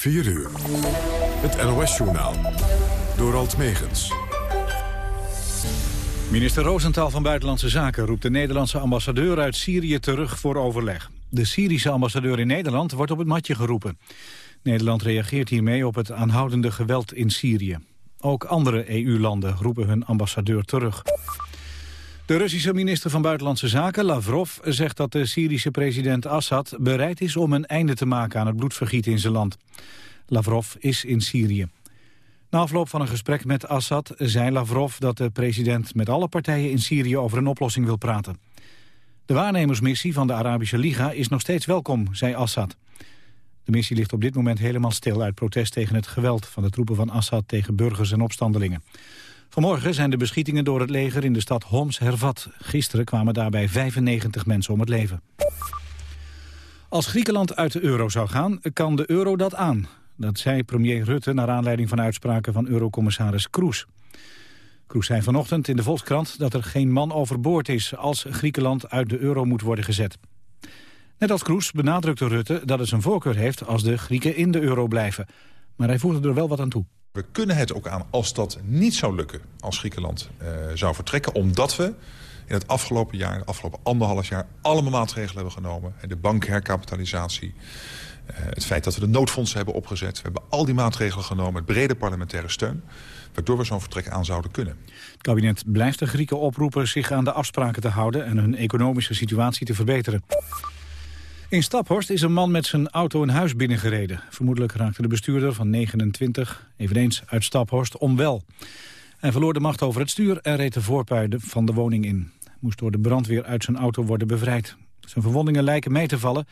4 uur. Het NOS-journaal. Door Alt Megens. Minister Roosentaal van Buitenlandse Zaken roept de Nederlandse ambassadeur uit Syrië terug voor overleg. De Syrische ambassadeur in Nederland wordt op het matje geroepen. Nederland reageert hiermee op het aanhoudende geweld in Syrië. Ook andere EU-landen roepen hun ambassadeur terug. De Russische minister van Buitenlandse Zaken, Lavrov, zegt dat de Syrische president Assad bereid is om een einde te maken aan het bloedvergiet in zijn land. Lavrov is in Syrië. Na afloop van een gesprek met Assad zei Lavrov dat de president met alle partijen in Syrië over een oplossing wil praten. De waarnemersmissie van de Arabische Liga is nog steeds welkom, zei Assad. De missie ligt op dit moment helemaal stil uit protest tegen het geweld van de troepen van Assad tegen burgers en opstandelingen. Vanmorgen zijn de beschietingen door het leger in de stad Homs hervat. Gisteren kwamen daarbij 95 mensen om het leven. Als Griekenland uit de euro zou gaan, kan de euro dat aan. Dat zei premier Rutte naar aanleiding van uitspraken van eurocommissaris Kroes. Kroes zei vanochtend in de Volkskrant dat er geen man overboord is... als Griekenland uit de euro moet worden gezet. Net als Kroes benadrukte Rutte dat het zijn voorkeur heeft... als de Grieken in de euro blijven. Maar hij voegde er wel wat aan toe. We kunnen het ook aan als dat niet zou lukken, als Griekenland uh, zou vertrekken. Omdat we in het afgelopen jaar, het afgelopen anderhalf jaar... allemaal maatregelen hebben genomen. De bankherkapitalisatie, uh, het feit dat we de noodfondsen hebben opgezet. We hebben al die maatregelen genomen met brede parlementaire steun. Waardoor we zo'n vertrek aan zouden kunnen. Het kabinet blijft de Grieken oproepen zich aan de afspraken te houden... en hun economische situatie te verbeteren. In Staphorst is een man met zijn auto een huis binnengereden. Vermoedelijk raakte de bestuurder van 29, eveneens uit Staphorst, onwel. Hij verloor de macht over het stuur en reed de voorpuiden van de woning in. Moest door de brandweer uit zijn auto worden bevrijd. Zijn verwondingen lijken mee te vallen.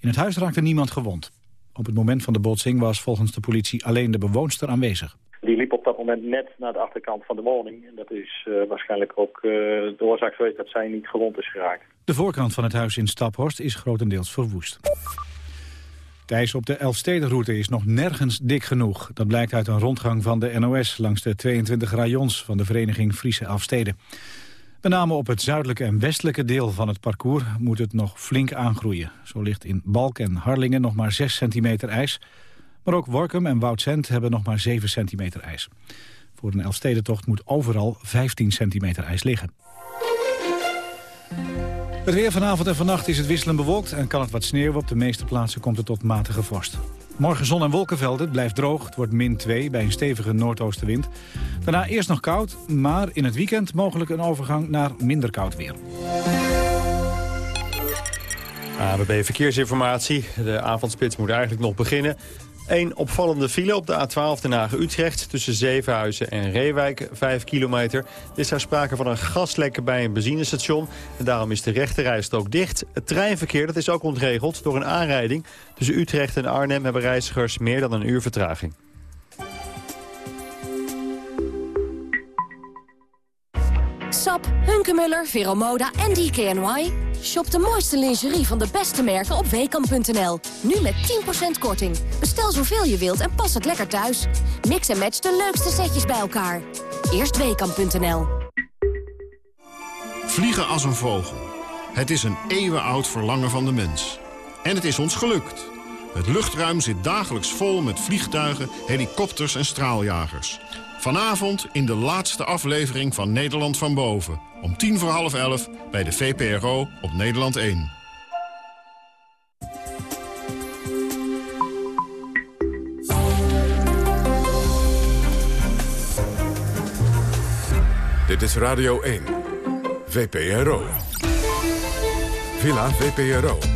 In het huis raakte niemand gewond. Op het moment van de botsing was volgens de politie alleen de bewoonster aanwezig. Die liep dat moment net naar de achterkant van de woning. En dat is uh, waarschijnlijk ook uh, de oorzaak geweest dat zij niet gewond is geraakt. De voorkant van het huis in Staphorst is grotendeels verwoest. Het ijs op de Elfstedenroute is nog nergens dik genoeg. Dat blijkt uit een rondgang van de NOS langs de 22 rayons van de vereniging Friese Elfsteden. Met name op het zuidelijke en westelijke deel van het parcours moet het nog flink aangroeien. Zo ligt in Balk en Harlingen nog maar 6 centimeter ijs. Maar ook Workum en Woudsend hebben nog maar 7 centimeter ijs. Voor een Elfstedentocht moet overal 15 centimeter ijs liggen. Het weer vanavond en vannacht is het wisselend bewolkt en kan het wat sneeuwen. Op de meeste plaatsen komt het tot matige vorst. Morgen zon en wolkenvelden, het blijft droog. Het wordt min 2 bij een stevige noordoostenwind. Daarna eerst nog koud, maar in het weekend mogelijk een overgang naar minder koud weer. ABB Verkeersinformatie. De avondspits moet eigenlijk nog beginnen. Een opvallende file op de A12 Den Haag-Utrecht... tussen Zevenhuizen en Reewijk, 5 kilometer. Er is daar sprake van een gaslek bij een benzinestation. En daarom is de rechterrijstrook dicht. Het treinverkeer dat is ook ontregeld door een aanrijding. Tussen Utrecht en Arnhem hebben reizigers meer dan een uur vertraging. Sap, Hunkemuller, Veromoda en DKNY. Shop de mooiste lingerie van de beste merken op weekamp.nl. Nu met 10% korting. Bestel zoveel je wilt en pas het lekker thuis. Mix en match de leukste setjes bij elkaar. Eerst weekamp.nl. Vliegen als een vogel. Het is een eeuwenoud verlangen van de mens. En het is ons gelukt. Het luchtruim zit dagelijks vol met vliegtuigen, helikopters en straaljagers. Vanavond in de laatste aflevering van Nederland van Boven. Om tien voor half elf bij de VPRO op Nederland 1. Dit is Radio 1. VPRO. Villa VPRO.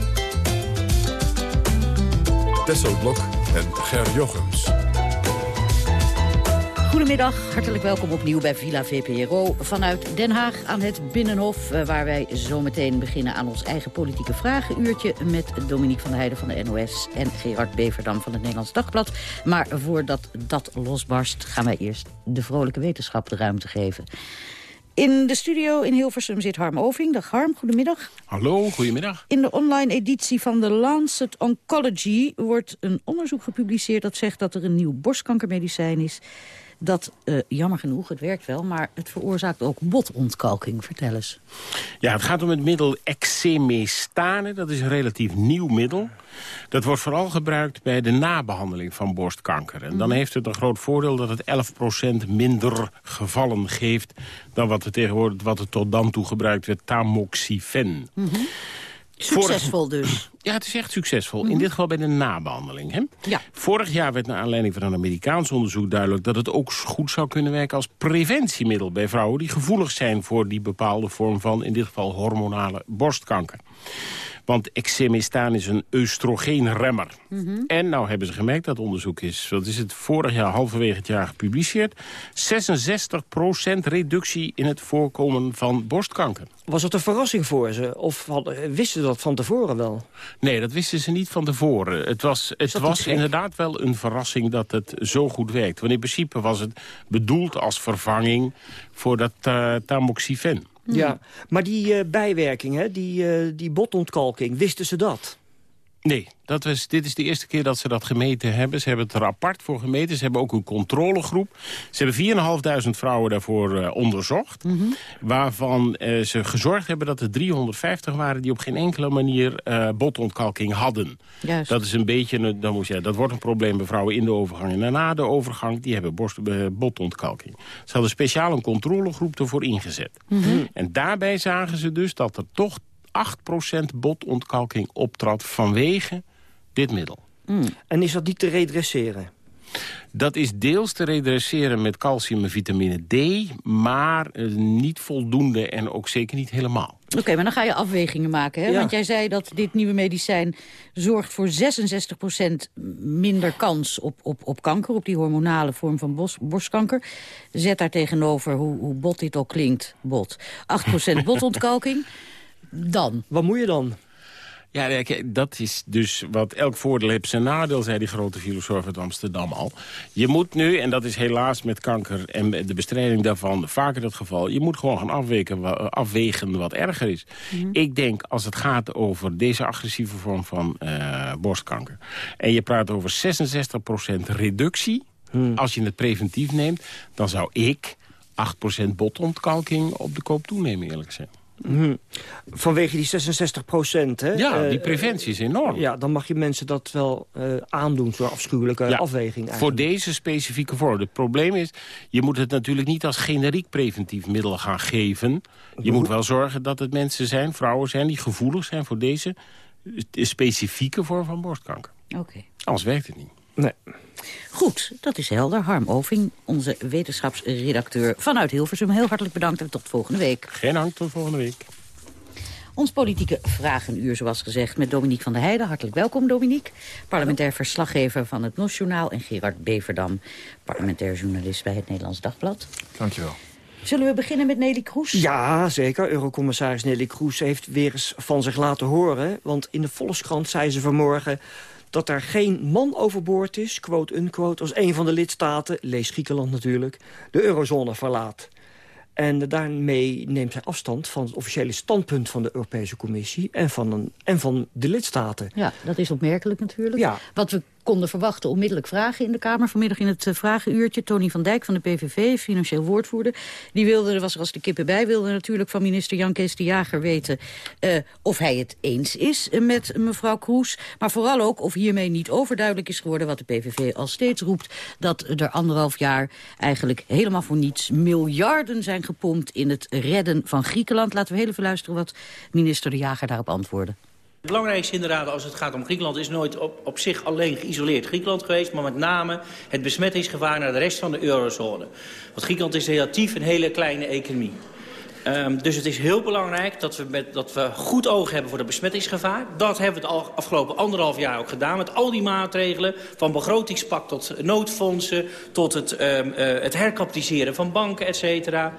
Tesselblok en Ger Jochems. Goedemiddag, hartelijk welkom opnieuw bij Villa VPRO vanuit Den Haag aan het Binnenhof... Eh, waar wij zometeen beginnen aan ons eigen politieke vragenuurtje... met Dominique van der Heijden van de NOS en Gerard Beverdam van het Nederlands Dagblad. Maar voordat dat losbarst gaan wij eerst de vrolijke wetenschap de ruimte geven. In de studio in Hilversum zit Harm Oving. Dag Harm, goedemiddag. Hallo, goedemiddag. In de online editie van de Lancet Oncology wordt een onderzoek gepubliceerd... dat zegt dat er een nieuw borstkankermedicijn is Dat, uh, jammer genoeg, het werkt wel, maar het veroorzaakt ook botontkalking. Vertel eens. Ja, het gaat om het middel exemestane. Dat is een relatief nieuw middel. Dat wordt vooral gebruikt bij de nabehandeling van borstkanker. En dan mhm. heeft het een groot voordeel dat het 11% minder gevallen geeft... dan wat, er tegenwoordig, wat er tot dan toe gebruikt werd, tamoxifen. Mm Succesvol dus. Ja, het is echt succesvol. In mhm. dit geval bij de nabehandeling. Hè? Ja. Vorig jaar werd naar aanleiding van een Amerikaans onderzoek duidelijk... dat het ook goed zou kunnen werken als preventiemiddel bij vrouwen... die gevoelig zijn voor die bepaalde vorm van, in dit geval, hormonale borstkanker. Want exemistaan is een oestrogeenremmer. Mm En nou hebben ze gemerkt, dat onderzoek is, wat is het, vorig jaar, halverwege het jaar gepubliceerd. 66% reductie in het voorkomen van borstkanker. Was het een verrassing voor ze? Of hadden, wisten ze dat van tevoren wel? Nee, dat wisten ze niet van tevoren. Het was, het was inderdaad wel een verrassing dat het zo goed werkt. Want in principe was het bedoeld als vervanging voor dat uh, tamoxifen. Ja, hmm. maar die uh, bijwerking, hè, die, uh, die botontkalking, wisten ze dat? Nee, dat was, dit is de eerste keer dat ze dat gemeten hebben. Ze hebben het er apart voor gemeten. Ze hebben ook een controlegroep. Ze hebben 4.500 vrouwen daarvoor uh, onderzocht. Mhm. Waarvan uh, ze gezorgd hebben dat er 350 waren... die op geen enkele manier uh, botontkalking hadden. Juist. Dat is een beetje, dan moet je, dat wordt een probleem bij vrouwen in de overgang. En na de overgang, die hebben borst, botontkalking. Ze hadden speciaal een controlegroep ervoor ingezet. Mhm. En daarbij zagen ze dus dat er toch 8% botontkalking optrad vanwege dit middel. Mm. En is dat niet te redresseren? Dat is deels te redresseren met calcium en vitamine D... maar eh, niet voldoende en ook zeker niet helemaal. Oké, maar dan ga je afwegingen maken. Hè? Want jij zei dat dit nieuwe medicijn zorgt voor 66% minder kans op, op, op kanker... op die hormonale vorm van borstkanker. Zet daar tegenover, hoe, hoe bot dit ook klinkt, bot. 8% botontkalking dan? Wat moet je dan? Ja, dat is dus wat elk voordeel heeft zijn nadeel, zei die grote filosoof uit Amsterdam al. Je moet nu, en dat is helaas met kanker en de bestrijding daarvan vaker het geval... je moet gewoon gaan afwegen, afwegen wat erger is. Mhm. Ik denk, als het gaat over deze agressieve vorm van uh, borstkanker... en je praat over 66% reductie, mhm. als je het preventief neemt... dan zou ik 8% botontkalking op de koop toenemen, eerlijk gezegd. Hm. Vanwege die 66 procent, hè? Ja, die eh, preventie is enorm. Ja, dan mag je mensen dat wel uh, aandoen, zo'n afschuwelijke afweging. Voor deze specifieke vorm. Het probleem is, je moet het natuurlijk niet als generiek preventief middel gaan geven. Je moet wel zorgen dat het mensen zijn, vrouwen zijn, die gevoelig zijn voor deze specifieke vorm van borstkanker. Oké. Anders werkt het niet. Nee. Goed, dat is helder. Harm Oving, onze wetenschapsredacteur vanuit Hilversum. Heel hartelijk bedankt en tot volgende week. Geen dank, tot volgende week. Ons politieke vragenuur, zoals gezegd, met Dominique van der Heijden. Hartelijk welkom, Dominique. Parlementair verslaggever van het Nationaal en Gerard Beverdam, parlementair journalist bij het Nederlands Dagblad. Dankjewel. Zullen we beginnen met Nelly Kroes? Ja, zeker. Eurocommissaris Nelly Kroes heeft weer eens van zich laten horen. Want in de Volkskrant zei ze vanmorgen dat er geen man overboord is, quote-unquote... als een van de lidstaten, lees Griekenland natuurlijk, de eurozone verlaat. En daarmee neemt zij afstand van het officiële standpunt van de Europese Commissie... en van, een, en van de lidstaten. Ja, dat is opmerkelijk natuurlijk. Ja. Wat we konden verwachten onmiddellijk vragen in de Kamer. Vanmiddag in het uh, vragenuurtje. Tony van Dijk van de PVV, financieel woordvoerder. Die wilde, was er als de kippen bij, wilde natuurlijk van minister Jan Kees de Jager weten... Uh, of hij het eens is met mevrouw Kroes. Maar vooral ook of hiermee niet overduidelijk is geworden... wat de PVV al steeds roept, dat er anderhalf jaar eigenlijk helemaal voor niets... miljarden zijn gepompt in het redden van Griekenland. Laten we heel even luisteren wat minister de Jager daarop antwoordde. Belangrijkste inderdaad als het gaat om Griekenland is nooit op, op zich alleen geïsoleerd Griekenland geweest, maar met name het besmettingsgevaar naar de rest van de eurozone. Want Griekenland is relatief een hele kleine economie. Um, dus het is heel belangrijk dat we, met, dat we goed oog hebben voor het besmettingsgevaar. Dat hebben we het afgelopen anderhalf jaar ook gedaan. Met al die maatregelen, van begrotingspak tot noodfondsen... tot het, um, uh, het herkapitaliseren van banken, et cetera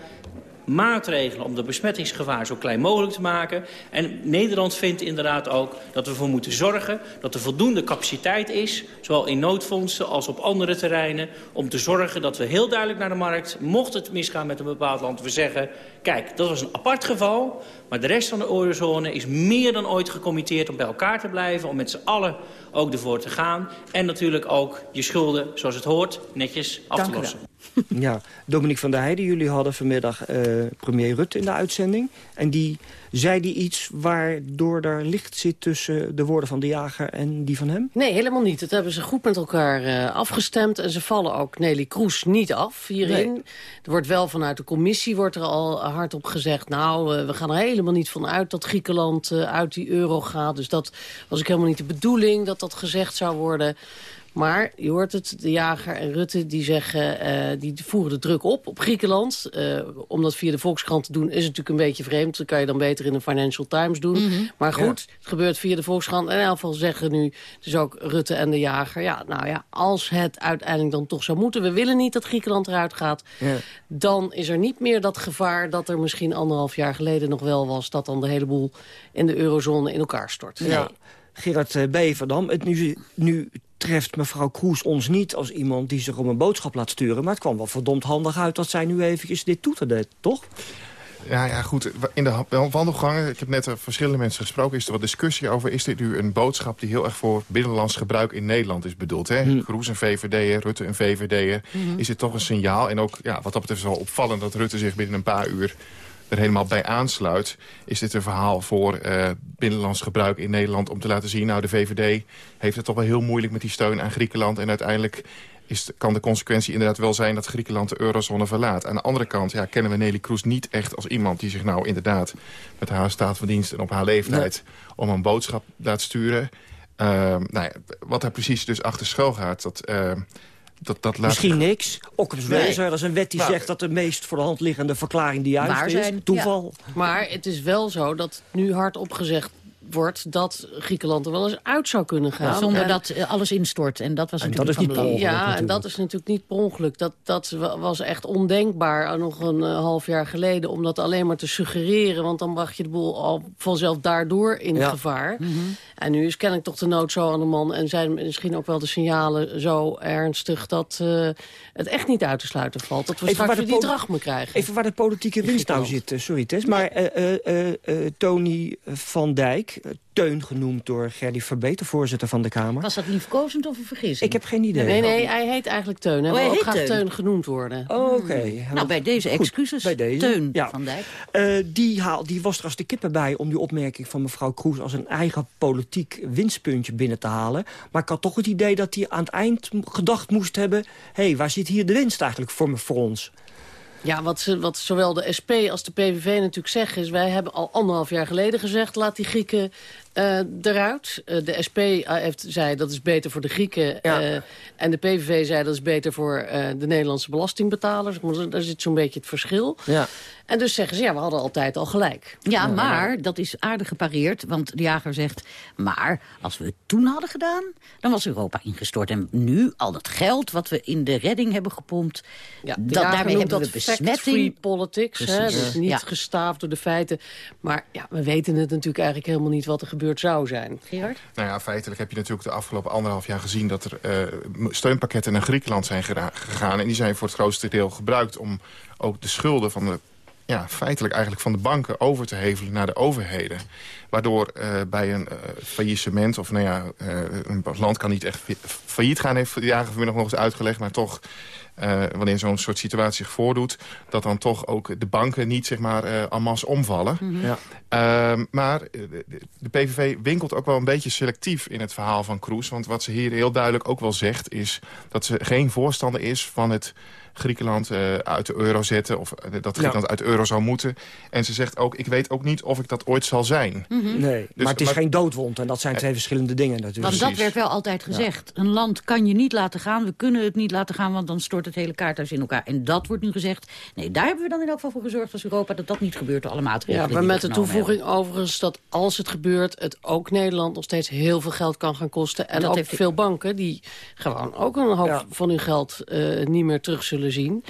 maatregelen om de besmettingsgevaar zo klein mogelijk te maken. En Nederland vindt inderdaad ook dat we ervoor moeten zorgen dat er voldoende capaciteit is, zowel in noodfondsen als op andere terreinen, om te zorgen dat we heel duidelijk naar de markt, mocht het misgaan met een bepaald land, we zeggen, kijk, dat was een apart geval, maar de rest van de eurozone is meer dan ooit gecommitteerd om bij elkaar te blijven, om met z'n allen ook ervoor te gaan. En natuurlijk ook je schulden, zoals het hoort, netjes af te lossen. Ja, Dominique van der Heijden, jullie hadden vanmiddag eh, premier Rutte in de uitzending. En die zei die iets waardoor er licht zit tussen de woorden van de jager en die van hem? Nee, helemaal niet. Dat hebben ze goed met elkaar uh, afgestemd. En ze vallen ook Nelly Kroes niet af hierin. Nee. Er wordt wel vanuit de commissie wordt er al hard op gezegd... nou, uh, we gaan er helemaal niet van uit dat Griekenland uit die euro gaat. Dus dat was ook helemaal niet de bedoeling dat dat gezegd zou worden... Maar je hoort het, de jager en Rutte die zeggen, uh, die voeren de druk op op Griekenland. Uh, om dat via de Volkskrant te doen is natuurlijk een beetje vreemd. Dat kan je dan beter in de Financial Times doen. Mm -hmm. Maar goed, ja. het gebeurt via de Volkskrant. En in elk geval zeggen nu dus ook Rutte en de jager... ja, nou ja, als het uiteindelijk dan toch zou moeten... we willen niet dat Griekenland eruit gaat... Ja. dan is er niet meer dat gevaar dat er misschien anderhalf jaar geleden nog wel was... dat dan de hele boel in de eurozone in elkaar stort. Nee. Gerard Beverdam, het nu, nu treft mevrouw Kroes ons niet als iemand die zich om een boodschap laat sturen. Maar het kwam wel verdomd handig uit dat zij nu eventjes dit toeterde, toch? Ja, ja, goed. In de wandelgangen, ik heb net verschillende mensen gesproken... is er wat discussie over, is dit nu een boodschap... die heel erg voor binnenlands gebruik in Nederland is bedoeld? Hè? Hmm. Kroes een VVD'er, Rutte een VVD'er. Hmm. Is dit toch een signaal? En ook, ja, wat dat betreft is wel opvallend dat Rutte zich binnen een paar uur er helemaal bij aansluit... is dit een verhaal voor uh, binnenlands gebruik in Nederland... om te laten zien, nou, de VVD heeft het toch wel heel moeilijk met die steun aan Griekenland... en uiteindelijk is, kan de consequentie inderdaad wel zijn dat Griekenland de eurozone verlaat. Aan de andere kant ja, kennen we Nelly Kroes niet echt als iemand die zich nou inderdaad... met haar staat van dienst en op haar leeftijd nee. om een boodschap laat sturen. Uh, nou ja, wat daar precies dus achter schuil gaat, dat... Uh, dat, dat laat Misschien niks. Occupus nee. dat is een wet die nou, zegt dat de meest voor de hand liggende verklaring die juist is. Toeval. Ja. Maar het is wel zo dat nu hard opgezegd wordt dat Griekenland er wel eens uit zou kunnen gaan. Ja, zonder en, dat alles instort. En dat was en natuurlijk dat is niet per ongeluk, Ja, natuurlijk. en dat is natuurlijk niet per ongeluk. Dat, dat was echt ondenkbaar nog een uh, half jaar geleden... om dat alleen maar te suggereren. Want dan bracht je de boel al vanzelf daardoor in ja. gevaar. Mm -hmm. En nu is kennelijk toch de nood zo aan de man... en zijn misschien ook wel de signalen zo ernstig... dat uh, het echt niet uit te sluiten valt. Dat we even straks weer die drachme krijgen. Even waar de politieke winst nou zit, sorry Tess. Maar uh, Tony van Dijk Teun genoemd door Gerdy Verbeter, voorzitter van de Kamer. Was dat liefkozend of een vergissing? Ik heb geen idee. Nee, nee, hij heet eigenlijk Teun. Hij oh, wil ook graag Teun. Teun genoemd worden. Oh, Oké. Okay. Hmm. Nou, bij deze excuses, bij deze. Teun ja. van Dijk. Uh, die, haal, die was er als de kippen bij om die opmerking van mevrouw Kroes... als een eigen politiek winstpuntje binnen te halen. Maar ik had toch het idee dat hij aan het eind gedacht moest hebben... hé, hey, waar zit hier de winst eigenlijk voor, voor ons? Ja, wat, ze, wat zowel de SP als de PVV natuurlijk zeggen is... wij hebben al anderhalf jaar geleden gezegd... laat die Grieken uh, eruit. Uh, de SP heeft, zei dat is beter voor de Grieken. Ja. Uh, en de PVV zei dat is beter voor de Nederlandse belastingbetalers. Daar zit zo'n beetje het verschil. Ja. En dus zeggen ze, ja, we hadden altijd al gelijk. Ja, maar dat is aardig gepareerd. Want de jager zegt, maar als we het toen hadden gedaan... dan was Europa ingestort. En nu, al dat geld wat we in de redding hebben gepompt... Ja, dat, daarmee hebben dat we besmetting. free politics, hè, dus niet ja. gestaafd door de feiten. Maar ja, we weten het natuurlijk eigenlijk helemaal niet wat er gebeurd zou zijn. Gerard? Nou ja, feitelijk heb je natuurlijk de afgelopen anderhalf jaar gezien... dat er uh, steunpakketten naar Griekenland zijn gegaan. En die zijn voor het grootste deel gebruikt om ook de schulden van de ja, feitelijk eigenlijk van de banken over te hevelen naar de overheden. Waardoor uh, bij een uh, faillissement, of nou ja, uh, een land kan niet echt failliet gaan... heeft de jager vanmiddag nog eens uitgelegd, maar toch... Uh, wanneer zo'n soort situatie zich voordoet... dat dan toch ook de banken niet zeg maar uh, en masse omvallen. Mm -hmm. ja. uh, maar de, de, PVV winkelt ook wel een beetje selectief in het verhaal van Kroes. Want wat ze hier heel duidelijk ook wel zegt... is dat ze geen voorstander is van het Griekenland uh, uit de euro zetten... of uh, dat Griekenland ja. uit de euro zou moeten. En ze zegt ook, ik weet ook niet of ik dat ooit zal zijn. Mm -hmm. Nee, dus, maar het is maar, geen doodwond en dat zijn twee verschillende dingen natuurlijk. Want dat werd wel altijd gezegd. Ja. Een land kan je niet laten gaan, we kunnen het niet laten gaan... want dan stort het hele kaarthuis in elkaar. En dat wordt nu gezegd. Nee, daar hebben we dan in elk geval voor gezorgd als Europa... dat dat niet gebeurt door alle maatregelen Ja, maar met de toevoeging hebben. overigens dat als het gebeurt... het ook Nederland nog steeds heel veel geld kan gaan kosten. En dat ook heeft veel banken die gewoon ook een hoop ja. van hun geld uh, niet meer terug zullen zien.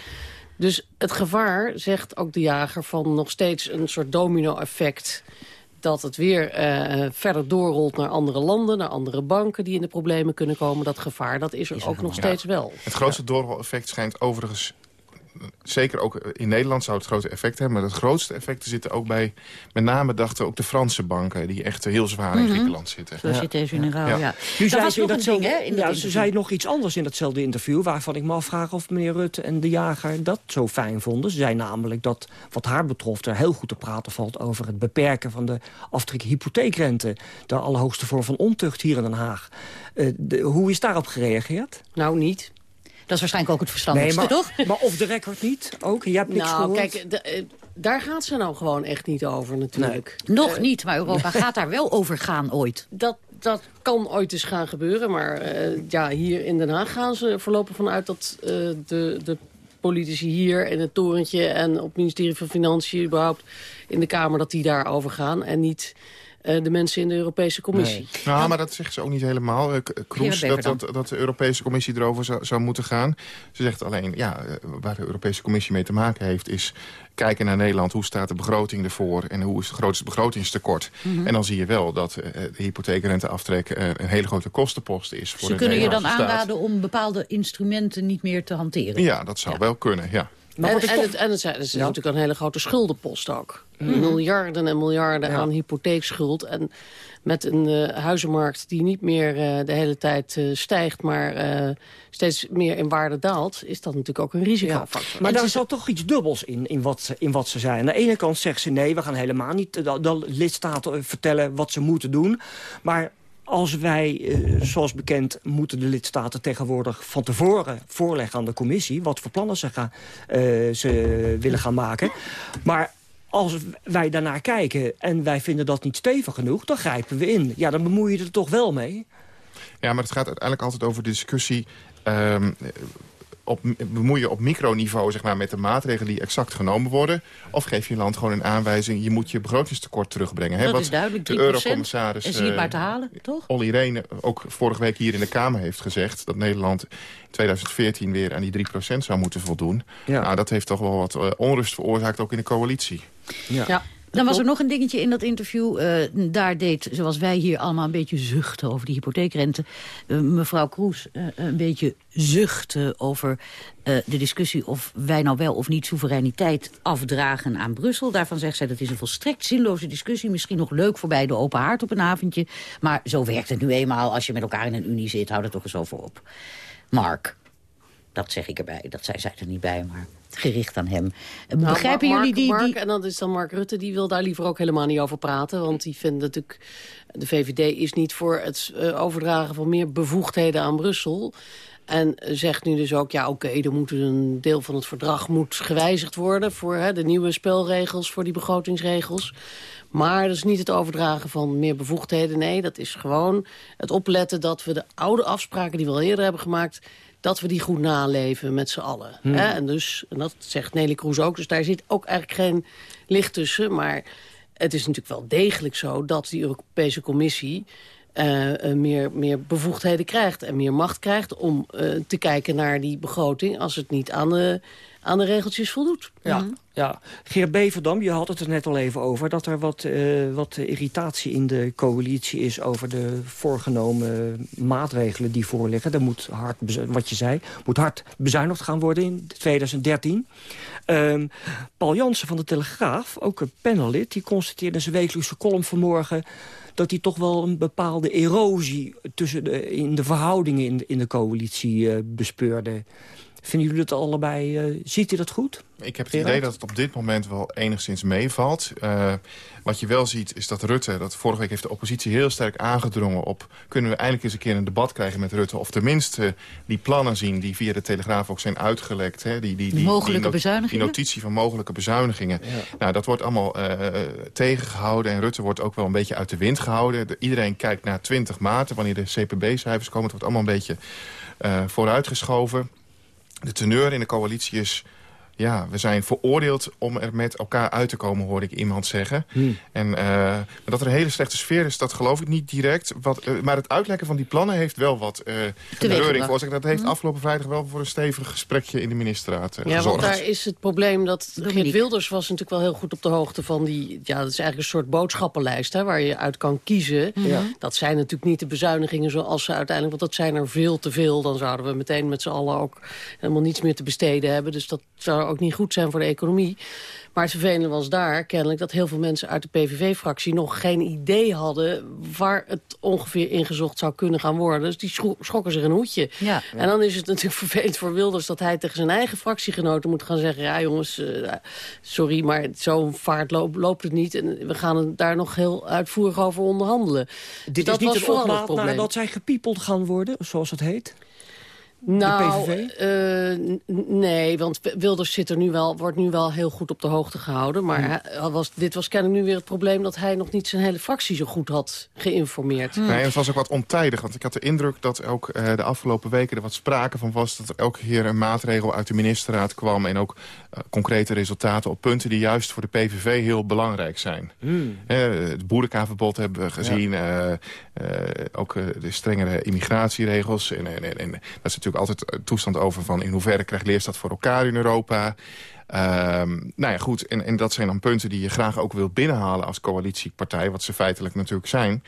Dus het gevaar, zegt ook de jager, van nog steeds een soort domino-effect dat het weer uh, verder doorrolt naar andere landen, naar andere banken die in de problemen kunnen komen. Dat gevaar, dat is er is ook nog ja. steeds wel. Het grootste ja. doorrol-effect schijnt overigens zeker ook in Nederland zou het grote effect hebben. Maar het grootste effecten zitten ook bij, met name dachten ook de Franse banken... die echt heel zwaar in Mhm. Griekenland zitten. Société Générale, ja. Ja. Nu zei was nog ding, hè, in dat ja, ze zei nog iets anders in datzelfde interview... waarvan ik me afvraag of meneer Rutte en de jager dat zo fijn vonden. Ze zei namelijk dat wat haar betrof er heel goed te praten valt... over het beperken van de aftrek hypotheekrente. De allerhoogste vorm van ontucht hier in Den Haag. Eh, de- hoe is daarop gereageerd? Nou, niet. Dat is waarschijnlijk ook het Nee, verstandigste, maar, toch? maar of de record niet ook? Je hebt niks Nou, gehoord? kijk, de- eh, daar gaat ze nou gewoon echt niet over natuurlijk. Nog Eh, niet, maar Europa gaat daar wel over gaan ooit. Dat, dat kan ooit eens gaan gebeuren. Maar eh, ja, hier in Den Haag gaan ze voorlopig vanuit dat eh, de, de politici hier in het torentje... en op het ministerie van Financiën überhaupt in de Kamer... dat die daarover gaan en niet de mensen in de Europese Commissie. Nou, maar dat zegt ze ook niet helemaal. Eh, Kroes, dat, dat, dat de Europese Commissie erover zou, zou moeten gaan. Ze zegt alleen, ja, eh, waar de Europese Commissie mee te maken heeft... is kijken naar Nederland, hoe staat de begroting ervoor... en hoe is het grootste begrotingstekort. Mhm. En dan zie je wel dat eh, de hypotheekrenteaftrek... eh, een hele grote kostenpost is voor Ze de kunnen je dan aanraden om bepaalde instrumenten niet meer te hanteren. Ja, dat zou wel kunnen, ja. En, en, het, en het, zijn- het is natuurlijk een hele grote schuldenpost ook. Mhm. Miljarden en miljarden aan hypotheekschuld. En met een eh, huizenmarkt die niet meer eh, de hele tijd eh, stijgt... maar steeds meer in waarde daalt... is dat natuurlijk ook een risicofactor. Maar daar zat toch iets dubbels in, in wat, ze, in wat ze zei. Aan de ene kant zegt ze nee, we gaan helemaal niet de, de lidstaten vertellen wat ze moeten doen. Maar als wij, eh, zoals bekend, moeten de lidstaten tegenwoordig van tevoren voorleggen aan de commissie... wat voor plannen ze, gaan, eh, ze willen gaan maken. Maar als wij daarnaar kijken en wij vinden dat niet stevig genoeg... dan grijpen we in. Ja, dan bemoei je er toch wel mee. Ja, maar het gaat uiteindelijk altijd over discussie... ehm, op, bemoeien op microniveau zeg maar, met de maatregelen die exact genomen worden? Of geef je land gewoon een aanwijzing... je moet je begrotingstekort terugbrengen? Hè? Dat Wat is duidelijk, 3%. de eurocommissaris Is niet eh, maar te halen, toch? Olly Rehn ook vorige week hier in de Kamer heeft gezegd... dat Nederland in 2014 weer aan die 3% zou moeten voldoen. Ja. Nou, dat heeft toch wel wat eh, onrust veroorzaakt, ook in de coalitie. Ja. Dan was er nog een dingetje in dat interview. eh, daar deed, zoals wij hier allemaal een beetje zuchten over die hypotheekrente... eh, mevrouw Kroes eh, een beetje zuchten over de discussie... of wij nou wel of niet soevereiniteit afdragen aan Brussel. Daarvan zegt zij dat is een volstrekt zinloze discussie. Misschien nog leuk voorbij de open haard op een avondje. Maar zo werkt het nu eenmaal. Als je met elkaar in een unie zit, houd er toch eens over op. Mark, dat zeg ik erbij. Dat zei zij er niet bij, maar gericht aan hem. Nou, Begrijpen Mark- jullie die... Mark, die... en dat is dan Mark Rutte, die wil daar liever ook helemaal niet over praten. Want die vindt natuurlijk, de VVD is niet voor het eh, overdragen van meer bevoegdheden aan Brussel. En zegt nu dus ook, ja oké, er moet een deel van het verdrag moet gewijzigd worden... voor hè, de nieuwe spelregels, voor die begrotingsregels. Maar dat is niet het overdragen van meer bevoegdheden. Nee, dat is gewoon het opletten dat we de oude afspraken die we al eerder hebben gemaakt... dat we die goed naleven met z'n allen. Hmm. Hè? En, dus, en dat zegt Nelly Kroes ook. Dus daar zit ook eigenlijk geen licht tussen. Maar het is natuurlijk wel degelijk zo dat die Europese Commissie... eh, eh, meer, meer bevoegdheden krijgt en meer macht krijgt... om eh, te kijken naar die begroting als het niet aan de, aan de regeltjes voldoet. Ja, ja. Geert Beverdam, je had het er net al even over... dat er wat, eh, wat irritatie in de coalitie is over de voorgenomen maatregelen die voorliggen. Er moet hard, wat je zei, moet hard bezuinigd gaan worden in 2013. Ehm, Paul Jansen van de Telegraaf, ook een panellid... die constateerde in zijn wekelijkse column vanmorgen... dat hij toch wel een bepaalde erosie tussen de, in de verhoudingen in de, in de coalitie eh, bespeurde. Vinden jullie dat allebei, eh, ziet u dat goed? Ik heb het Gerard? idee dat het op dit moment wel enigszins meevalt. Eh, wat je wel ziet is dat Rutte, dat vorige week heeft de oppositie heel sterk aangedrongen op... kunnen we eindelijk eens een keer een debat krijgen met Rutte... of tenminste die plannen zien die via de Telegraaf ook zijn uitgelekt. Hè, die, die, die, Mogelijke die, bezuinigingen? Die notitie van mogelijke bezuinigingen. Nou, dat wordt allemaal eh, tegengehouden en Rutte wordt ook wel een beetje uit de wind gehouden. De- iedereen kijkt naar 20 maart, wanneer de CPB-cijfers komen. Het wordt allemaal een beetje eh, vooruitgeschoven. De teneur in de coalitie is... Ja, we zijn veroordeeld om er met elkaar uit te komen, hoorde ik iemand zeggen. En eh, maar dat er een hele slechte sfeer is, dat geloof ik niet direct. Wat, eh, maar het uitlekken van die plannen heeft wel wat uh, reuring voor zich. Dat heeft afgelopen vrijdag wel voor een stevig gesprekje in de ministerraad uh, Ja, gezorgd. want daar is het probleem dat Geert Wilders was natuurlijk wel heel goed op de hoogte van die... Ja, dat is eigenlijk een soort boodschappenlijst hè, waar je uit kan kiezen. Ja. Dat zijn natuurlijk niet de bezuinigingen zoals ze uiteindelijk... want dat zijn er veel te veel. Dan zouden we meteen met z'n allen ook helemaal niets meer te besteden hebben. Dus dat zou zou ook niet goed zijn voor de economie. Maar het vervelende was daar kennelijk dat heel veel mensen uit de PVV-fractie... nog geen idee hadden waar het ongeveer ingezocht zou kunnen gaan worden. Dus die schrokken zich een hoedje. Ja. En dan is het natuurlijk vervelend voor Wilders... dat hij tegen zijn eigen fractiegenoten moet gaan zeggen... ja jongens, uh, sorry, maar zo'n vaart loopt, loopt het niet. En we gaan het daar nog heel uitvoerig over onderhandelen. Dit dat is niet was een vooral het opmaat probleem. nadat zij gepiepeld gaan worden, zoals het heet? Nou, PVV? eh, nee, want Wilders zit er nu wel, wordt nu wel heel goed op de hoogte gehouden. Maar Hmm. hij- was, dit was kennelijk nu weer het probleem... dat hij nog niet zijn hele fractie zo goed had geïnformeerd. Hmm. Nee, en het was ook wat ontijdig, want ik had de indruk dat ook eh, de afgelopen weken er wat sprake van was... dat er elke keer een maatregel uit de ministerraad kwam... en ook eh, concrete resultaten op punten die juist voor de PVV heel belangrijk zijn. Hmm. Het boerenkavenbod hebben we gezien, eh, eh, ook de strengere immigratieregels. En, en, en, en dat is natuurlijk altijd een toestand over van in hoeverre krijgt Leerstad voor elkaar in Europa... Ehm, nou ja, goed. En, en dat zijn dan punten die je graag ook wilt binnenhalen als coalitiepartij. Wat ze feitelijk natuurlijk zijn.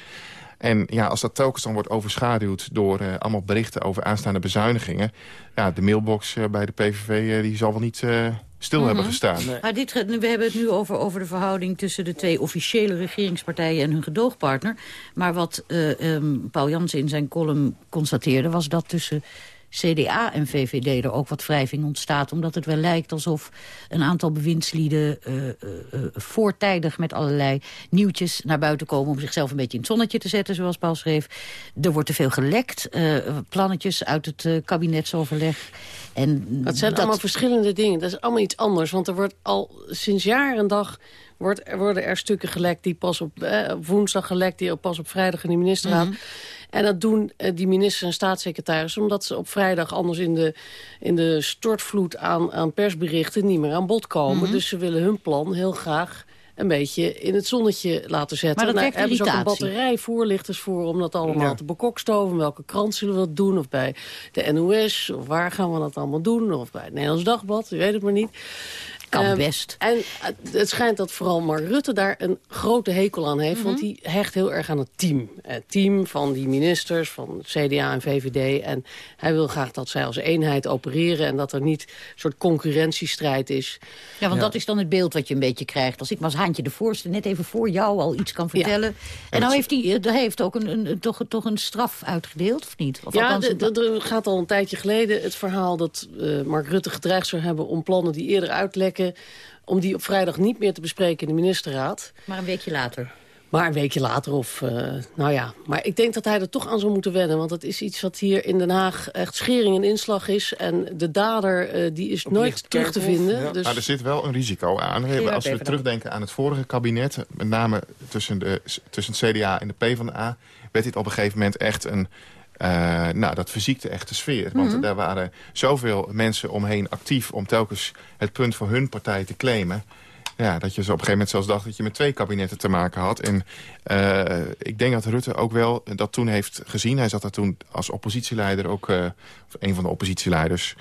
En ja, als dat telkens dan wordt overschaduwd door eh, allemaal berichten over aanstaande bezuinigingen. Ja, de mailbox eh, bij de PVV eh, die zal wel niet eh, stil Mhm. hebben gestaan. Maar dit, we hebben het nu over, over de verhouding tussen de twee officiële regeringspartijen en hun gedoogpartner. Maar wat eh, ehm, Paul Jansen in zijn column constateerde was dat tussen CDA en VVD er ook wat wrijving ontstaat. Omdat het wel lijkt alsof een aantal bewindslieden eh, eh, eh, voortijdig met allerlei nieuwtjes naar buiten komen... om zichzelf een beetje in het zonnetje te zetten, zoals Paul schreef. Er wordt te veel gelekt, plannetjes uit het kabinetsoverleg. En Dat zijn allemaal verschillende dingen. Dat is allemaal iets anders. Want er wordt al sinds jaar en dag wordt, worden er stukken gelekt... die pas op, eh, op woensdag gelekt, die pas op vrijdag in de ministerraad. Mhm. En dat doen eh, die ministers en staatssecretarissen... omdat ze op vrijdag anders in de, in de stortvloed aan, aan persberichten... niet meer aan bod komen. Mhm. Dus ze willen hun plan heel graag een beetje in het zonnetje laten zetten. Maar dat Daar wekt hebben ze ook een batterij voorlichters voor... om dat allemaal Ja. te bekokstoven. Welke krant zullen we dat doen? Of bij de NOS? Of waar gaan we dat allemaal doen? Of bij het Nederlands Dagblad? U weet het maar niet. Kan Ehm, best. En eh, het schijnt dat vooral Mark Rutte daar een grote hekel aan heeft. Want die hecht heel erg aan het team. Het team van die ministers, van CDA en VVD. En hij wil graag dat zij als eenheid opereren... en dat er niet een soort concurrentiestrijd is. Ja, want dat is dan het beeld wat je een beetje krijgt. Als ik maar als Haantje de Voorste net even voor jou al iets kan vertellen. En nou heeft hij eh, heeft ook een, toch, toch een straf uitgedeeld, of niet? Of Ja, er gaat al een tijdje geleden het verhaal dat eh, Mark Rutte gedreigd zou hebben... om plannen die eerder uitlekken, om die op vrijdag niet meer te bespreken in de ministerraad. maar een weekje later. Maar een weekje later of, eh, nou ja. Maar ik denk dat hij er toch aan zou moeten wennen. Want het is iets wat hier in Den Haag echt schering en inslag is. En de dader, eh, die is nooit terug te ja. ja. Dus, Maar er zit wel een risico aan. Als we terugdenken aan het vorige kabinet... met name tussen, de, tussen het CDA en de PvdA... werd dit op een gegeven moment echt een... eh, nou, dat verziekte echt de sfeer. Want daar waren zoveel mensen omheen actief... om telkens het punt voor hun partij te claimen... Ja, dat je zo op een gegeven moment zelfs dacht dat je met twee kabinetten te maken had. En eh, ik denk dat Rutte ook wel dat toen heeft gezien. Hij zat daar toen als oppositieleider ook, eh, of een van de oppositieleiders,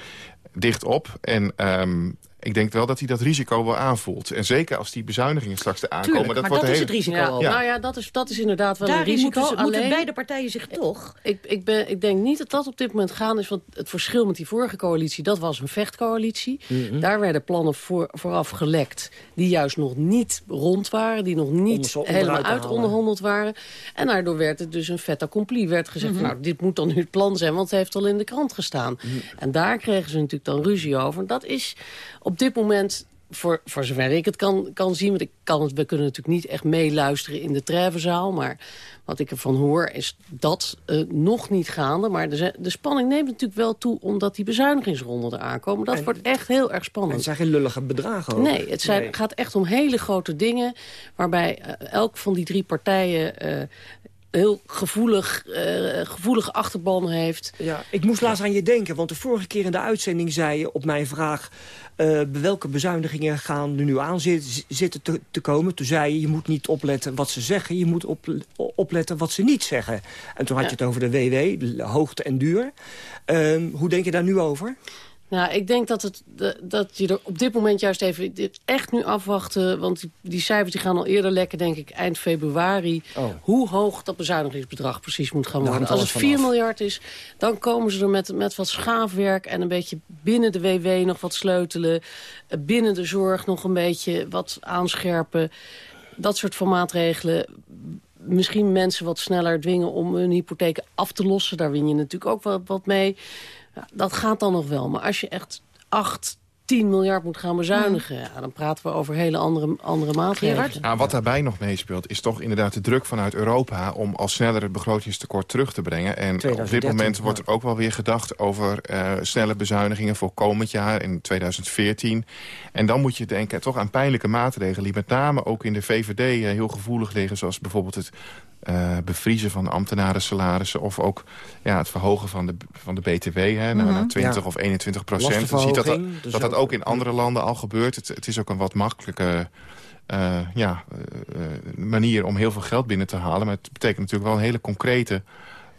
dicht op. En ehm, ik denk wel dat hij dat risico wel aanvoelt. En zeker als die bezuinigingen straks te aankomen. Tuurlijk, maar wordt dat een is het risico ja, al. Nou ja, dat is, dat is inderdaad wel Daarin een risico. moeten, ze- moeten Alleen, beide partijen zich toch... ik, ik, ben, ik denk niet dat dat op dit moment gaan is. Want het verschil met die vorige coalitie, dat was een vechtcoalitie. Mhm. Daar werden plannen voor, vooraf gelekt die juist nog niet rond waren. Die nog niet helemaal uitonderhandeld waren. En daardoor werd het dus een fait accompli. Werd gezegd, van, nou, dit moet dan nu het plan zijn, want het heeft al in de krant gestaan. En daar kregen ze natuurlijk dan ruzie over. Dat is op dit moment voor, voor zover ik het kan, kan zien... want ik kan het, we kunnen natuurlijk niet echt meeluisteren in de Trevenzaal... maar wat ik ervan hoor is dat eh, nog niet gaande. Maar de, de spanning neemt natuurlijk wel toe... omdat die bezuinigingsronde eraan komen. Dat En- wordt echt heel erg En spannend. het zijn geen lullige bedragen ook. Nee, het zijn, Nee. gaat echt om hele grote dingen... waarbij eh, elk van die drie partijen... eh, heel gevoelig, gevoelige achterban heeft. Ja, ik moest laatst aan je denken, want de vorige keer in de uitzending zei je op mijn vraag... eh, welke bezuinigingen gaan er nu aan zit- zitten te, te komen? Toen zei je, je moet niet opletten wat ze zeggen, je moet op, opletten wat ze niet zeggen. En toen had je het over de WW, hoogte en duur. Ehm, hoe denk je daar nu over? Nou, ik denk dat, het, dat je er op dit moment juist even dit echt nu afwachten. Want die, die cijfers die gaan al eerder lekker, denk ik, eind februari. Oh. Hoe hoog dat bezuinigingsbedrag precies moet gaan Daar worden. Als het alles 4 vanaf. miljard is, dan komen ze er met, met wat schaafwerk... en een beetje binnen de WW nog wat sleutelen. Binnen de zorg nog een beetje wat aanscherpen. Dat soort van maatregelen misschien mensen wat sneller dwingen om hun hypotheek af te lossen. Daar win je natuurlijk ook wat, wat mee. Ja, dat gaat dan nog wel. Maar als je echt 8, 10 miljard moet gaan bezuinigen... Ja, dan praten we over hele andere, andere maatregelen. Nou, wat daarbij nog meespeelt is toch inderdaad de druk vanuit Europa... om al sneller het begrotingstekort terug te brengen. En op dit 2013, moment ja. wordt er ook wel weer gedacht over eh, snelle bezuinigingen... voor komend jaar in 2014. En dan moet je denken toch aan pijnlijke maatregelen... die met name ook in de VVD eh, heel gevoelig liggen... zoals bijvoorbeeld het eh, bevriezen van ambtenaren salarissen... of ook ja, het verhogen van de, van de BTW hè, naar, Mhm. naar 20 Ja. of 21 procent. Je ziet dat dat, dus dat dat ook- in andere landen al gebeurt. Het, het is ook een wat makkelijke eh, ja, eh, manier om heel veel geld binnen te halen. Maar het betekent natuurlijk wel een hele concrete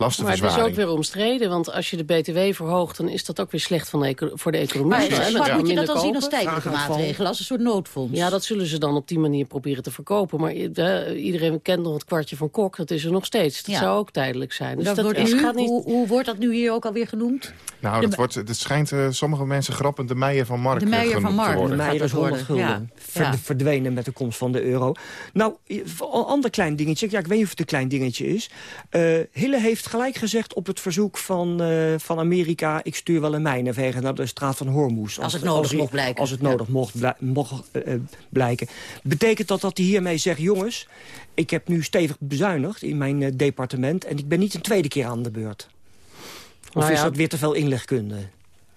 Maar het is ook weer omstreden, want als je de BTW verhoogt... dan is dat ook weer slecht van de voor de economie. Maar met moet je dat dan zien als tijdelijke maatregelen? Als een soort noodfonds? Ja, dat zullen ze dan op die manier proberen te verkopen. Maar eh, iedereen kent nog het kwartje van Kok, dat is er nog steeds. Dat Ja. zou ook tijdelijk zijn. Dus dat dat, wordt is, nu, gaat niet... hoe, hoe wordt dat nu hier ook alweer genoemd? Nou, dat, wordt, het schijnt eh, sommige mensen grappend de Meijer van Mark De eh, Meijer van genoemd te Mark. worden. Gaat Meijer is het 100 worden, gulden. Verdwenen met de komst van de euro. Nou, een ander klein dingetje. Ja, ik weet niet of het een klein dingetje is. Eh, Hille heeft gelijk gezegd op het verzoek van, eh, van Amerika... ik stuur wel een mijnenveger naar de straat van Hormuz. Als het nodig hij- mocht blijken. Als het Ja. nodig mocht, blij- mocht eh, eh, blijken. Betekent dat dat hij hiermee zegt... jongens, ik heb nu stevig bezuinigd in mijn departement... en ik ben niet een tweede keer aan de beurt? Of Nou is dat weer te veel inlegkunde?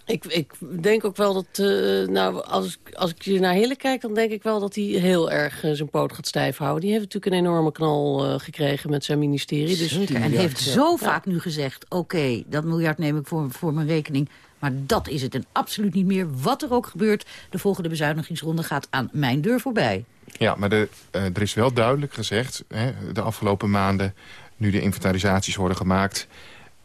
Ik, ik denk ook wel dat, eh, nou, als, ik- als ik hier naar Hille kijk... dan denk ik wel dat hij heel erg eh, zijn poot gaat stijf houden. Die heeft natuurlijk een enorme knal eh, gekregen met zijn ministerie. Dus Zeker. En heeft zo vaak nu gezegd... oké, dat miljard neem ik voor, voor mijn rekening... maar dat is het en absoluut niet meer. Wat er ook gebeurt, de volgende bezuinigingsronde gaat aan mijn deur voorbij. Ja, maar de, er is wel duidelijk gezegd hè, de afgelopen maanden... nu de inventarisaties worden gemaakt...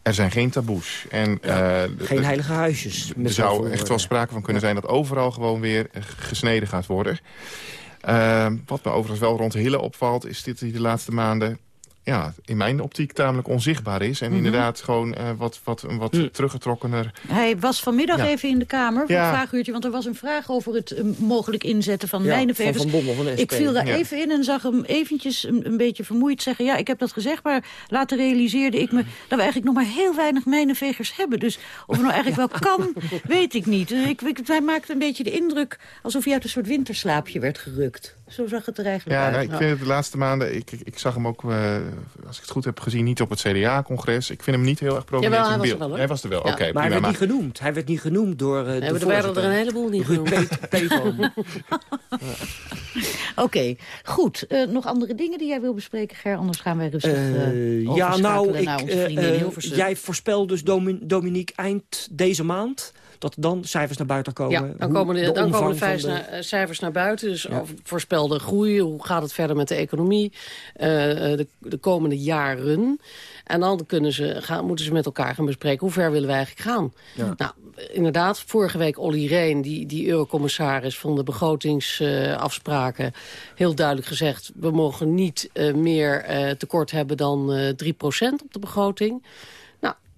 er zijn geen taboes. En, eh, Geen heilige huisjes. Er zou echt wel sprake van kunnen zijn dat overal gewoon weer gesneden gaat worden. Ehm, wat me overigens wel rond Hille opvalt... is dit hij de laatste maanden ja, in mijn optiek tamelijk onzichtbaar is. En Mhm. inderdaad gewoon eh, wat, wat, een wat teruggetrokkener... Hij was vanmiddag Ja. even in de Kamer voor Ja. een vraaguurtje... want er was een vraag over het eh, mogelijk inzetten van Ja, mijnenvegers. van Van Bommel van de SP. Ik viel daar Ja. even in en zag hem eventjes een, een beetje vermoeid zeggen... ja, ik heb dat gezegd, maar later realiseerde ik me... dat we eigenlijk nog maar heel weinig mijnenvegers hebben. Dus of het nou eigenlijk wel kan, weet ik niet. Eh, Ik, ik, hij maakte een beetje de indruk alsof hij uit een soort winterslaapje werd gerukt. Zo zag het er eigenlijk Ja, uit. nou, ik vind het de laatste maanden... Ik, ik, ik zag hem ook, eh, als ik het goed heb gezien, niet op het CDA-congres. Ik vind hem niet heel erg prominent Jawel, hij in was er beeld. wel, hoor. hij was er wel, Ja. oké. Maar hij werd niet genoemd. Hij werd niet genoemd door uh, de Nee, er werden er een heleboel niet genoemd. Oké, goed. Eh, nog andere dingen die jij wil bespreken, Ger? Anders gaan wij rustig ja, nou, ik, naar onze vriendin Hilversum. jij voorspelt dus, Domin- Dominique, eind deze maand... dat er dan cijfers naar buiten komen. Ja, dan komen de, dan komen de omvang van cijfers, de- naar, eh, cijfers naar buiten. Dus voorspelde groei, hoe gaat het verder met de economie... eh, eh, de, de komende jaren. En dan kunnen ze, gaan, moeten ze met elkaar gaan bespreken... hoe ver willen wij eigenlijk gaan. Ja. Nou, inderdaad, vorige week Olly Reen, die, die eurocommissaris... van de begrotingsafspraken, heel duidelijk gezegd... we mogen niet eh, meer eh, tekort hebben dan eh 3% op de begroting...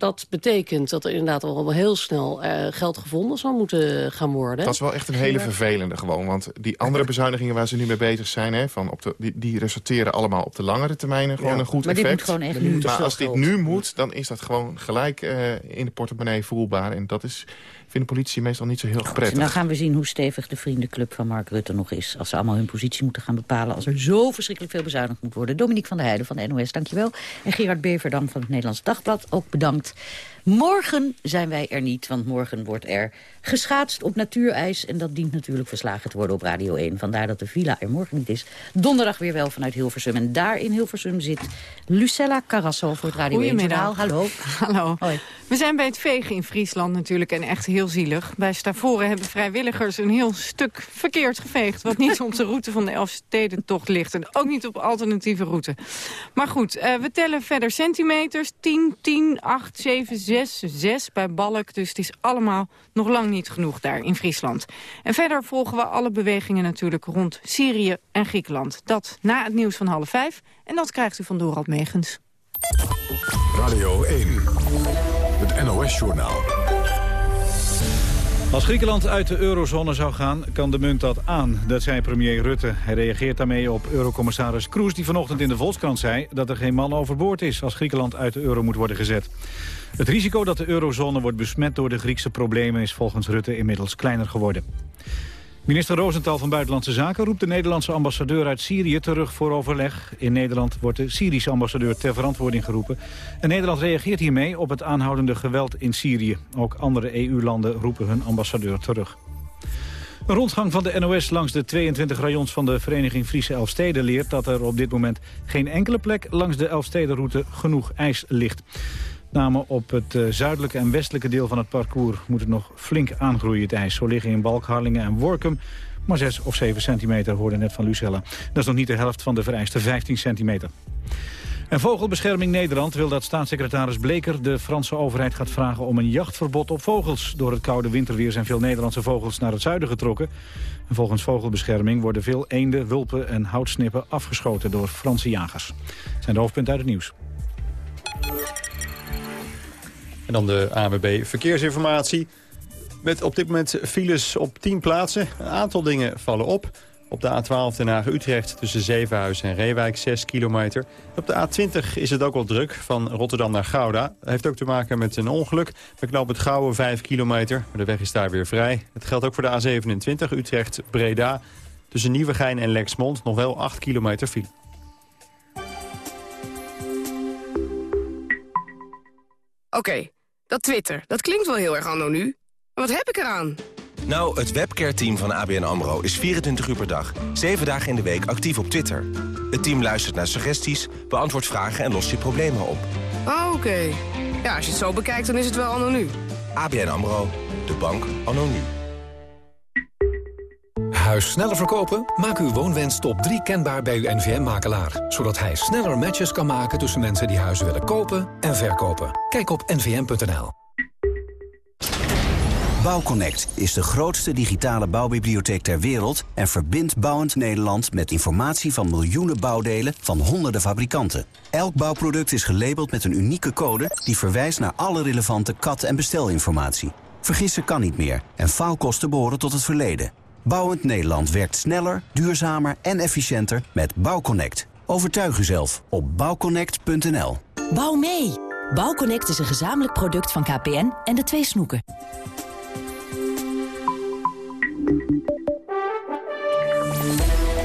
Dat betekent dat er inderdaad al wel heel snel eh, geld gevonden zal moeten gaan worden. Dat is wel echt een hele vervelende gewoon. Want die andere bezuinigingen waar ze nu mee bezig zijn... Hè, van op de, die, die resulteren allemaal op de langere termijn gewoon Ja. een goed Maar dit effect. moet gewoon echt nu. Maar als dit nu moet, dan is dat gewoon gelijk eh, in de portemonnee voelbaar. En dat is, vindt de politie meestal niet zo heel prettig. Nou gaan we zien hoe stevig de vriendenclub van Mark Rutte nog is. Als ze allemaal hun positie moeten gaan bepalen. Als er zo verschrikkelijk veel bezuinigd moet worden. Dominique van der Heijden van de NOS, dankjewel. En Gerard Beverdam van het Nederlands Dagblad, ook bedankt. Morgen zijn wij er niet, want morgen wordt er geschaatst op natuurijs. En dat dient natuurlijk verslagen te worden op Radio 1. Vandaar dat de villa er morgen niet is. Donderdag weer wel vanuit Hilversum. En daar in Hilversum zit Lucella Carasso voor het Radio 1 Journaal. Hallo. Hallo. Hoi. We zijn bij het vegen in Friesland natuurlijk en echt heel zielig. Bij Stavoren hebben vrijwilligers een heel stuk verkeerd geveegd... wat niet op de route van de Elfstedentocht ligt. En ook niet op alternatieve route. Maar goed, eh, we tellen verder centimeters. 10, 10, 8, 7, 7. 6-6 bij Balk. Dus het is allemaal nog lang niet genoeg daar in Friesland. En verder volgen we alle bewegingen natuurlijk rond Syrië en Griekenland. Dat na het nieuws van half vijf. En dat krijgt u van Dorald Megens. Radio 1, het NOS-journaal. Als Griekenland uit de eurozone zou gaan, kan de munt dat aan. Dat zei premier Rutte. Hij reageert daarmee op eurocommissaris Kroes... die vanochtend in de Volkskrant zei dat er geen man overboord is... als Griekenland uit de euro moet worden gezet. Het risico dat de eurozone wordt besmet door de Griekse problemen... is volgens Rutte inmiddels kleiner geworden. Minister Rosenthal van Buitenlandse Zaken roept de Nederlandse ambassadeur uit Syrië terug voor overleg. In Nederland wordt de Syrische ambassadeur ter verantwoording geroepen. En Nederland reageert hiermee op het aanhoudende geweld in Syrië. Ook andere EU-landen roepen hun ambassadeur terug. Een rondgang van de NOS langs de 22 rayons van de Vereniging Friese Elfsteden leert dat er op dit moment geen enkele plek langs de Elfstedenroute genoeg ijs ligt name op het uh, zuidelijke en westelijke deel van het parcours moet het nog flink aangroeien, het ijs. Zo liggen in Balk, Harlingen en Workum maar 6 of 7 centimeter, hoorde net van Lucella. Dat is nog niet de helft van de vereiste 15 centimeter. En Vogelbescherming Nederland wil dat staatssecretaris Bleker de Franse overheid gaat vragen om een jachtverbod op vogels. Door het koude winterweer zijn veel Nederlandse vogels naar het zuiden getrokken. En volgens Vogelbescherming worden veel eenden, wulpen en houtsnippen afgeschoten door Franse jagers. Dat zijn de hoofdpunten uit het nieuws. Dan de ANWB Verkeersinformatie. Met op dit moment files op 10 plaatsen. Een aantal dingen vallen op. Op de A12 Den Haag-Utrecht tussen Zevenhuizen en Reewijk 6 kilometer. Op de A20 is het ook wel druk, van Rotterdam naar Gouda. Dat heeft ook te maken met een ongeluk. We knopen het Gouwen 5 kilometer, maar de weg is daar weer vrij. Het geldt ook voor de A27 Utrecht-Breda. Tussen Nieuwegein en Lexmond nog wel 8 kilometer file. Oké, dat Twitter, dat klinkt wel heel erg anno nu. Wat heb ik eraan? Nou, het webcare-team van ABN AMRO is 24 uur per dag, 7 dagen in de week actief op Twitter. Het team luistert naar suggesties, beantwoordt vragen en lost je problemen op. Oh, oké. Ja, als je het zo bekijkt, dan is het wel anno nu. ABN AMRO, de bank anno nu. Huis sneller verkopen? Maak uw woonwens top 3 kenbaar bij uw NVM-makelaar. Zodat hij sneller matches kan maken tussen mensen die huizen willen kopen en verkopen. Kijk op nvm.nl. Bouwconnect is de grootste digitale bouwbibliotheek ter wereld... en verbindt bouwend Nederland met informatie van miljoenen bouwdelen van honderden fabrikanten. Elk bouwproduct is gelabeld met een unieke code... die verwijst naar alle relevante kat- en bestelinformatie. Vergissen kan niet meer en faalkosten behoren tot het verleden. Bouwend Nederland werkt sneller, duurzamer en efficiënter met Bouwconnect. Overtuig uzelf op bouwconnect.nl. Bouw mee! Bouwconnect is een gezamenlijk product van KPN en de twee snoeken.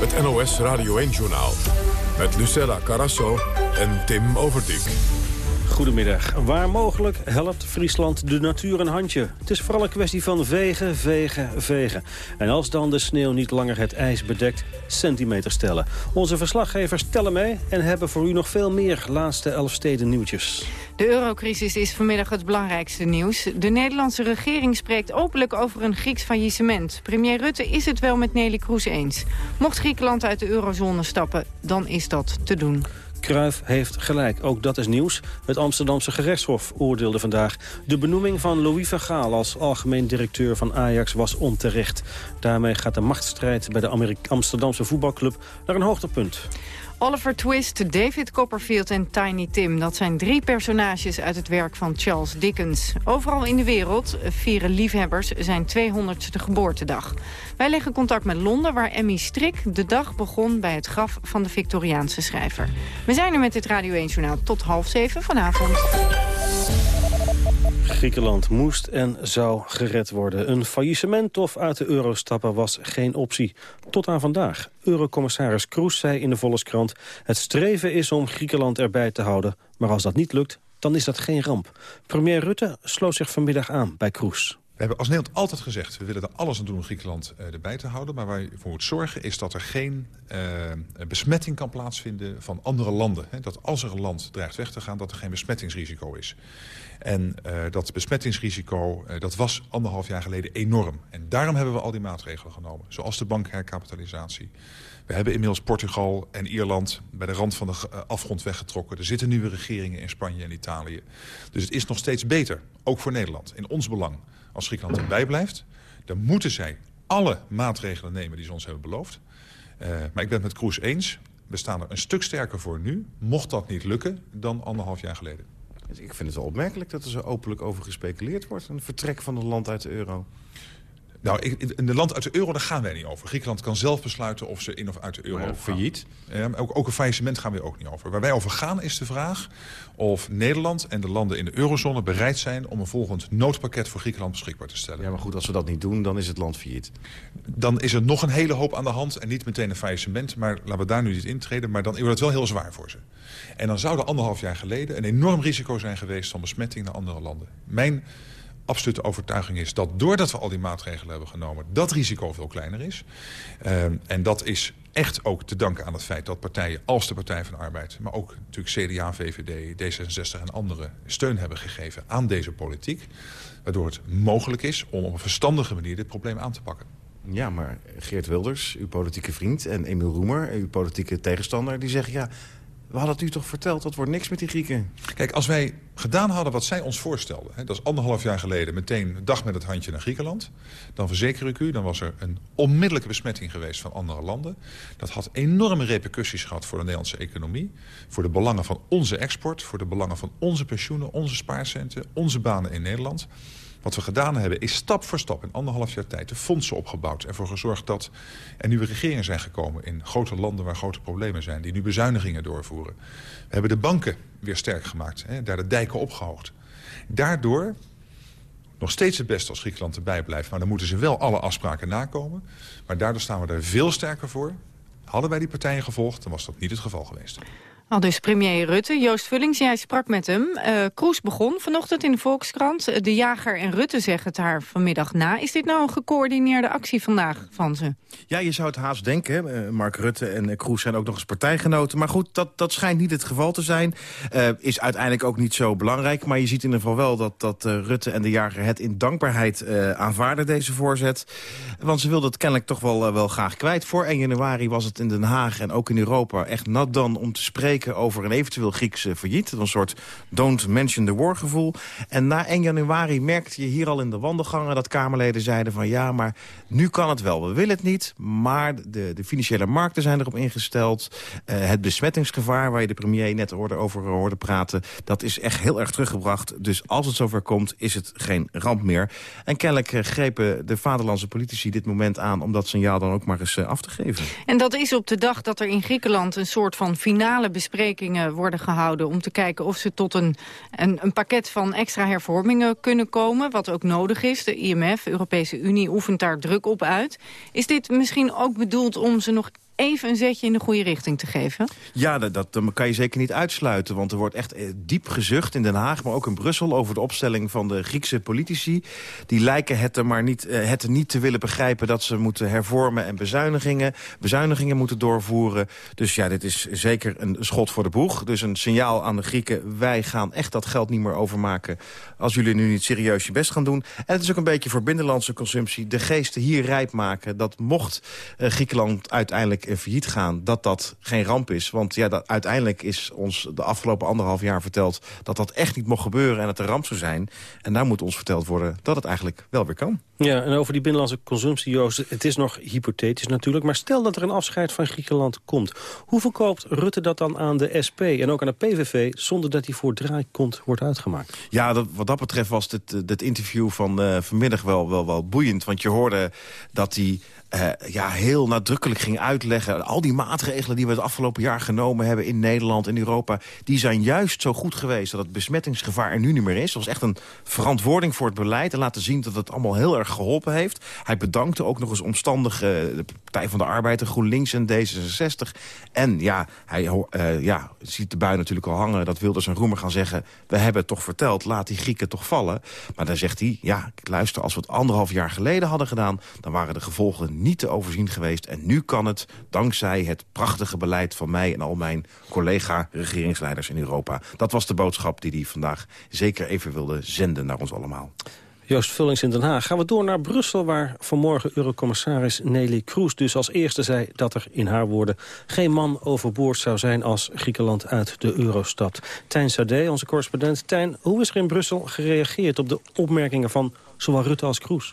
Het NOS Radio 1-journaal. Met Lucella Carasso en Tim Overdijk. Goedemiddag. Waar mogelijk helpt Friesland de natuur een handje. Het is vooral een kwestie van vegen, vegen, vegen. En als dan de sneeuw niet langer het ijs bedekt, centimeters tellen. Onze verslaggevers tellen mee en hebben voor u nog veel meer laatste elfsteden nieuwtjes. De eurocrisis is vanmiddag het belangrijkste nieuws. De Nederlandse regering spreekt openlijk over een Grieks faillissement. Premier Rutte is het wel met Nelly Kroes eens. Mocht Griekenland uit de eurozone stappen, dan is dat te doen. Kruif heeft gelijk. Ook dat is nieuws. Het Amsterdamse gerechtshof oordeelde vandaag... de benoeming van Louis van Gaal als algemeen directeur van Ajax was onterecht. Daarmee gaat de machtsstrijd bij de Amsterdamse voetbalclub naar een hoogtepunt. Oliver Twist, David Copperfield en Tiny Tim. Dat zijn drie personages uit het werk van Charles Dickens. Overal in de wereld vieren liefhebbers zijn 200ste geboortedag. Wij leggen contact met Londen, waar Emmy Strik de dag begon... bij het graf van de Victoriaanse schrijver. We zijn er met dit Radio 1-journaal tot half zeven vanavond. Griekenland moest en zou gered worden. Een faillissement of uit de euro stappen was geen optie. Tot aan vandaag. Eurocommissaris Kroes zei in de Volkskrant... het streven is om Griekenland erbij te houden. Maar als dat niet lukt, dan is dat geen ramp. Premier Rutte sloot zich vanmiddag aan bij Kroes. We hebben als Nederland altijd gezegd... we willen er alles aan doen om Griekenland uh, erbij te houden. Maar waar je voor moet zorgen is dat er geen uh, besmetting kan plaatsvinden van andere landen. Dat als er een land dreigt weg te gaan, dat er geen besmettingsrisico is. En uh, dat besmettingsrisico dat was anderhalf jaar geleden enorm. En daarom hebben we al die maatregelen genomen. Zoals de bankherkapitalisatie. We hebben inmiddels Portugal en Ierland bij de rand van de afgrond weggetrokken. Er zitten nieuwe regeringen in Spanje en Italië. Dus het is nog steeds beter, ook voor Nederland, in ons belang als Griekenland erbij blijft... dan moeten zij alle maatregelen nemen die ze ons hebben beloofd. Uh, maar ik ben het met Kroes eens. We staan er een stuk sterker voor nu, mocht dat niet lukken, dan anderhalf jaar geleden. Dus ik vind het wel opmerkelijk dat er zo openlijk over gespeculeerd wordt. Een vertrek van het land uit de euro. Nou, in de land uit de euro, daar gaan wij niet over. Griekenland kan zelf besluiten of ze in of uit de euro gaan. failliet? Ja, ook, ook een faillissement gaan we ook niet over. Waar wij over gaan is de vraag of Nederland en de landen in de eurozone bereid zijn... om een volgend noodpakket voor Griekenland beschikbaar te stellen. Ja, maar goed, als we dat niet doen, dan is het land failliet. Dan is er nog een hele hoop aan de hand en niet meteen een faillissement. Maar laten we daar nu niet intreden, maar dan wordt het wel heel zwaar voor ze. En dan zou er anderhalf jaar geleden een enorm risico zijn geweest... van besmetting naar andere landen. Mijn absolute overtuiging is dat doordat we al die maatregelen hebben genomen... dat risico veel kleiner is. Uh, en dat is echt ook te danken aan het feit dat partijen als de Partij van de Arbeid... maar ook natuurlijk CDA, VVD, D66 en anderen steun hebben gegeven aan deze politiek. Waardoor het mogelijk is om op een verstandige manier dit probleem aan te pakken. Ja, maar Geert Wilders, uw politieke vriend, en Emiel Roemer, uw politieke tegenstander... die zeggen, ja, we hadden het u toch verteld, dat wordt niks met die Grieken. Kijk, als wij gedaan hadden wat zij ons voorstelden... Hè, dat is anderhalf jaar geleden meteen dag met het handje naar Griekenland... dan verzeker ik u, dan was er een onmiddellijke besmetting geweest van andere landen. Dat had enorme repercussies gehad voor de Nederlandse economie... voor de belangen van onze export, voor de belangen van onze pensioenen... onze spaarcenten, onze banen in Nederland... Wat we gedaan hebben is stap voor stap in anderhalf jaar tijd de fondsen opgebouwd. En ervoor gezorgd dat er nieuwe regeringen zijn gekomen in grote landen waar grote problemen zijn. Die nu bezuinigingen doorvoeren. We hebben de banken weer sterk gemaakt. Hè, daar de dijken opgehoogd. Daardoor nog steeds het beste als Griekenland erbij blijft. Maar dan moeten ze wel alle afspraken nakomen. Maar daardoor staan we er veel sterker voor. Hadden wij die partijen gevolgd, dan was dat niet het geval geweest. Al dus premier Rutte. Joost Vullings, jij sprak met hem. Uh, Kroes begon vanochtend in de Volkskrant. De jager en Rutte zeggen het haar vanmiddag na. Is dit nou een gecoördineerde actie vandaag van ze? Ja, je zou het haast denken. Uh, Mark Rutte en Kroes zijn ook nog eens partijgenoten. Maar goed, dat, dat schijnt niet het geval te zijn. Is uiteindelijk ook niet zo belangrijk. Maar je ziet in ieder geval wel dat, dat Rutte en de jager het in dankbaarheid aanvaarden, deze voorzet. Want ze wilden het kennelijk toch wel, wel graag kwijt. Voor 1 januari was het in Den Haag en ook in Europa echt nat dan om te spreken over een eventueel Griekse failliet. Een soort don't mention the war gevoel. En na 1 januari merkte je hier al in de wandelgangen... dat Kamerleden zeiden van ja, maar nu kan het wel. We willen het niet, maar de, de financiële markten zijn erop ingesteld. Uh, het besmettingsgevaar, waar je de premier net over hoorde praten... dat is echt heel erg teruggebracht. Dus als het zover komt, is het geen ramp meer. En kennelijk uh, grepen de vaderlandse politici dit moment aan... om dat signaal dan ook maar eens af te geven. En dat is op de dag dat er in Griekenland een soort van finale besprekingen worden gehouden... om te kijken of ze tot een, een, een, pakket van extra hervormingen kunnen komen... wat ook nodig is. De IMF, Europese Unie, oefent daar druk op uit. Is dit misschien ook bedoeld om ze nog even een zetje in de goede richting te geven? Ja, dat, dat, kan je zeker niet uitsluiten. Want er wordt echt eh, diep gezucht in Den Haag, maar ook in Brussel... over de opstelling van de Griekse politici. Die lijken het er maar niet, eh, het niet te willen begrijpen... dat ze moeten hervormen en bezuinigingen, bezuinigingen moeten doorvoeren. Dus ja, dit is zeker een schot voor de boeg. Dus een signaal aan de Grieken... wij gaan echt dat geld niet meer overmaken... als jullie nu niet serieus je best gaan doen. En het is ook een beetje voor binnenlandse consumptie... de geesten hier rijp maken. Dat mocht uh, Griekenland uiteindelijk failliet gaan, dat dat geen ramp is. Want ja, dat, uiteindelijk is ons de afgelopen anderhalf jaar verteld... dat dat echt niet mocht gebeuren en het een ramp zou zijn. En daar moet ons verteld worden dat het eigenlijk wel weer kan. Ja, en over die binnenlandse consumptie, Joost, het is nog hypothetisch natuurlijk... maar stel dat er een afscheid van Griekenland komt. Hoe verkoopt Rutte dat dan aan de SP en ook aan de PVV... zonder dat hij voor draaikont wordt uitgemaakt? Ja, dat, wat dat betreft was dit, dit interview van uh, vanmiddag wel, wel, wel boeiend. Want je hoorde dat hij eh, ja, heel nadrukkelijk ging uitleggen... al die maatregelen die we het afgelopen jaar genomen hebben... in Nederland en Europa, die zijn juist zo goed geweest... dat het besmettingsgevaar er nu niet meer is. Dat was echt een verantwoording voor het beleid... en laten zien dat het allemaal heel erg geholpen heeft. Hij bedankte ook nog eens omstandig de Partij van de Arbeid... de GroenLinks en D66. En ja, hij uh, ja, ziet de bui natuurlijk al hangen... dat Wilders en Roemer gaan zeggen... we hebben het toch verteld, laat die Grieken toch vallen. Maar dan zegt hij, ja, luister, als we het anderhalf jaar geleden hadden gedaan... dan waren de gevolgen niet te overzien geweest. En nu kan het, dankzij het prachtige beleid van mij... en al mijn collega-regeringsleiders in Europa. Dat was de boodschap die hij vandaag zeker even wilde zenden naar ons allemaal. Joost Vullings in Den Haag. Gaan we door naar Brussel, waar vanmorgen Eurocommissaris Nelly Kroes dus als eerste zei dat er in haar woorden geen man overboord zou zijn als Griekenland uit de euro stapt. Tijn Sade, onze correspondent. Tijn, hoe is er in Brussel gereageerd op de opmerkingen van zowel Rutte als Kroes?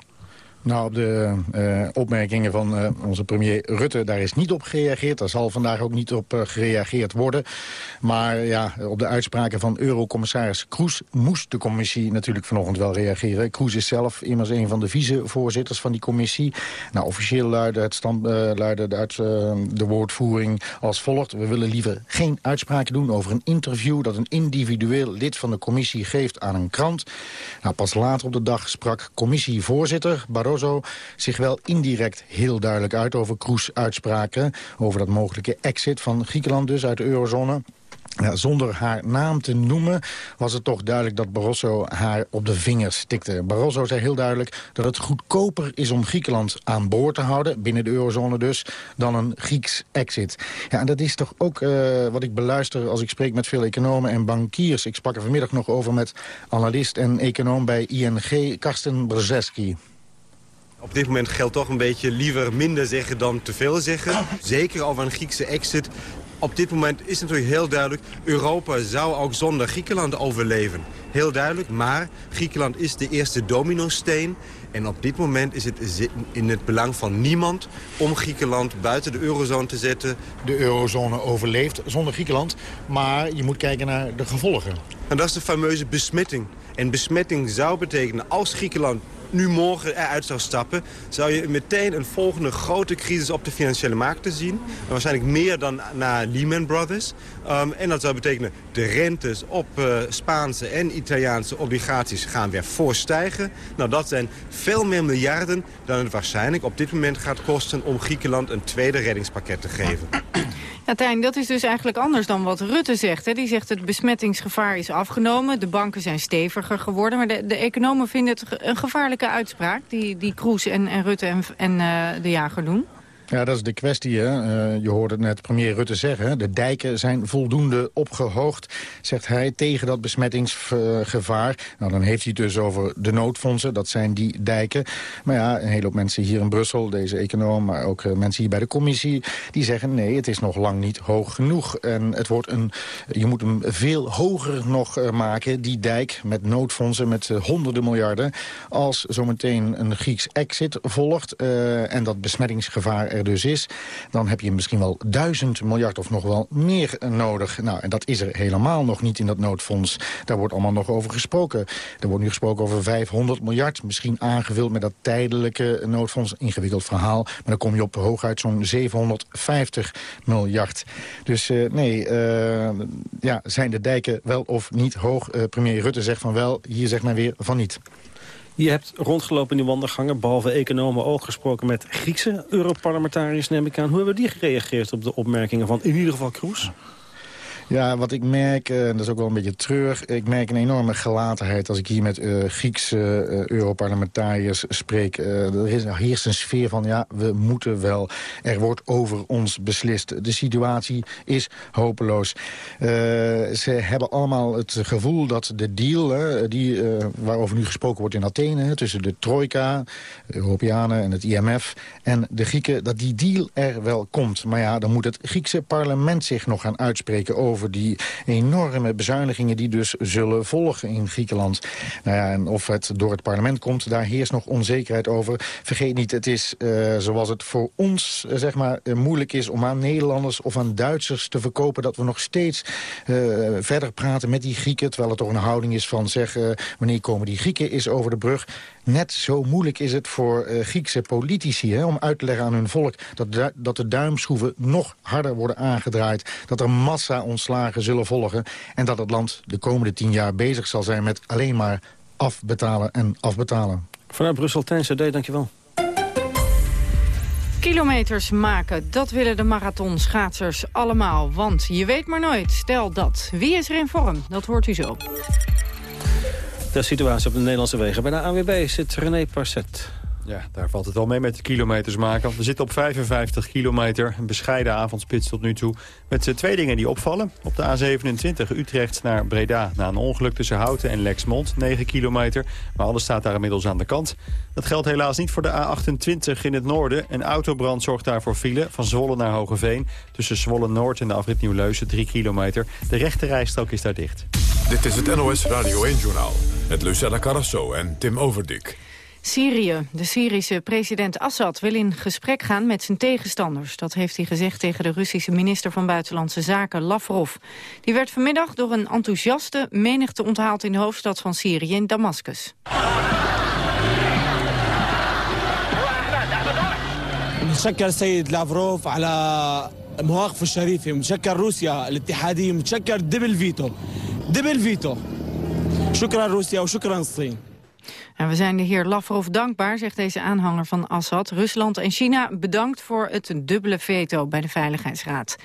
Nou, op de uh, opmerkingen van uh, onze premier Rutte, daar is niet op gereageerd. Daar zal vandaag ook niet op uh, gereageerd worden. Maar ja, op de uitspraken van eurocommissaris Kroes moest de commissie natuurlijk vanochtend wel reageren. Kroes is zelf immers een van de vicevoorzitters van die commissie. Nou, officieel luidde, het stand, luidde de, uit, de woordvoering als volgt. We willen liever geen uitspraken doen over een interview dat een individueel lid van de commissie geeft aan een krant. Nou, pas later op de dag sprak commissievoorzitter Barroso zich wel indirect heel duidelijk uit over Kroes uitspraken. Over dat mogelijke exit van Griekenland dus uit de eurozone. Ja, zonder haar naam te noemen was het toch duidelijk dat Barroso haar op de vingers tikte. Barroso zei heel duidelijk dat het goedkoper is om Griekenland aan boord te houden, binnen de eurozone dus, dan een Grieks exit. Ja, en dat is toch ook uh, wat ik beluister als ik spreek met veel economen en bankiers. Ik sprak er vanmiddag nog over met analist en econoom bij ING, Karsten Brzeski. Op dit moment geldt toch een beetje liever minder zeggen dan te veel zeggen. Zeker over een Griekse exit. Op dit moment is natuurlijk heel duidelijk... Europa zou ook zonder Griekenland overleven. Heel duidelijk, maar Griekenland is de eerste dominosteen. En op dit moment is het in het belang van niemand... om Griekenland buiten de eurozone te zetten. De eurozone overleeft zonder Griekenland. Maar je moet kijken naar de gevolgen. En dat is de fameuze besmetting. En besmetting zou betekenen, als Griekenland nu morgen eruit zou stappen... zou je meteen een volgende grote crisis op de financiële markten zien. En waarschijnlijk meer dan na Lehman Brothers. Um, en dat zou betekenen de rentes op uh, Spaanse en Italiaanse obligaties gaan weer voorstijgen. Nou, dat zijn veel meer miljarden dan het waarschijnlijk op dit moment gaat kosten... om Griekenland een tweede reddingspakket te geven. Ja, Tijn, dat is dus eigenlijk anders dan wat Rutte zegt. Hè. Die zegt het besmettingsgevaar is afgenomen. De banken zijn steviger geworden. Maar de, de economen vinden het een gevaarlijke uitspraak... die, die Kroes en, en Rutte en, en uh, de jager doen. Ja, dat is de kwestie. Hè. Uh, je hoorde net premier Rutte zeggen. De dijken zijn voldoende opgehoogd, zegt hij, tegen dat besmettingsgevaar. Nou, dan heeft hij het dus over de noodfondsen. Dat zijn die dijken. Maar ja, een hele hoop mensen hier in Brussel, deze econoom... maar ook uh, mensen hier bij de commissie, die zeggen... nee, het is nog lang niet hoog genoeg. En het wordt een, je moet hem veel hoger nog uh, maken, die dijk... met noodfondsen, met honderden miljarden... als zometeen een Grieks exit volgt... en dat besmettingsgevaar er dus is... dan heb je misschien wel duizend miljard of nog wel meer nodig. Nou, en dat is er helemaal nog niet in dat noodfonds. Daar wordt allemaal nog over gesproken. Er wordt nu gesproken over 500 miljard. Misschien aangevuld met dat tijdelijke noodfonds. Ingewikkeld verhaal. Maar dan kom je op hooguit zo'n 750 miljard. Dus uh, nee, uh, ja, zijn de dijken wel of niet hoog? Uh, premier Rutte zegt van wel, hier zegt men weer van niet. Je hebt rondgelopen in die wandelgangen, behalve economen ook gesproken met Griekse Europarlementariërs, neem ik aan. Hoe hebben die gereageerd op de opmerkingen van in ieder geval Kroes? Wat ik merk, en dat is ook wel een beetje treurig... ik merk een enorme gelatenheid als ik hier met uh, Griekse uh, Europarlementariërs spreek. Er is, heerst een sfeer van, ja, we moeten wel. Er wordt over ons beslist. De situatie is hopeloos. ze hebben allemaal het gevoel dat de deal, die, waarover nu gesproken wordt in Athene... tussen de trojka, de Europeanen en het IMF en de Grieken... dat die deal er wel komt. Maar ja, dan moet het Griekse parlement zich nog gaan uitspreken... over over die enorme bezuinigingen die dus zullen volgen in Griekenland. Nou ja, en of het door het parlement komt, daar heerst nog onzekerheid over. Vergeet niet, het is uh, zoals het voor ons uh, zeg maar, uh, moeilijk is om aan Nederlanders of aan Duitsers te verkopen dat we nog steeds verder praten met die Grieken, terwijl het toch een houding is van zeggen wanneer komen die Grieken is over de brug. Net zo moeilijk is het voor uh, Griekse politici... Hè, om uit te leggen aan hun volk dat, dat de duimschroeven nog harder worden aangedraaid. Dat er massa-ontslagen zullen volgen. En dat het land de komende tien jaar bezig zal zijn met alleen maar afbetalen en afbetalen. Vanuit Brussel, Tijn CD, dankjewel. Kilometers maken, dat willen de marathonschaatsers allemaal. Want je weet maar nooit, stel dat. Wie is er in vorm? Dat hoort u zo. De situatie op de Nederlandse wegen. Bij de AWB zit René Parset. Ja, daar valt het wel mee met de kilometers maken. We zitten op 55 kilometer, een bescheiden avondspits tot nu toe. Met twee dingen die opvallen. Op de A27 Utrecht naar Breda na een ongeluk tussen Houten en Lexmond, 9 kilometer. Maar alles staat daar inmiddels aan de kant. Dat geldt helaas niet voor de A28 in het noorden. Een autobrand zorgt daarvoor file van Zwolle naar Hogeveen. Tussen Zwolle Noord en de afrit Nieuw-Leusen, 3 kilometer. De rechte rijstrook is daar dicht. Dit is het NOS Radio 1-journaal met Lucella Carrasso en Tim Overdik. Syrië. De Syrische president Assad wil in gesprek gaan met zijn tegenstanders. Dat heeft hij gezegd tegen de Russische minister van Buitenlandse Zaken, Lavrov. Die werd vanmiddag door een enthousiaste menigte onthaald in de hoofdstad van Syrië, in Damascus. نتشكر السيد لافروف على مواقفه الشريفه متشكر روسيا الاتحاديه متشكر دبل فيتو دبل فيتو شكرا روسيا وشكرا الصين en we zijn de heer Lavrov dankbaar, zegt deze aanhanger van Assad. Rusland en China bedankt voor het dubbele veto bij de Veiligheidsraad.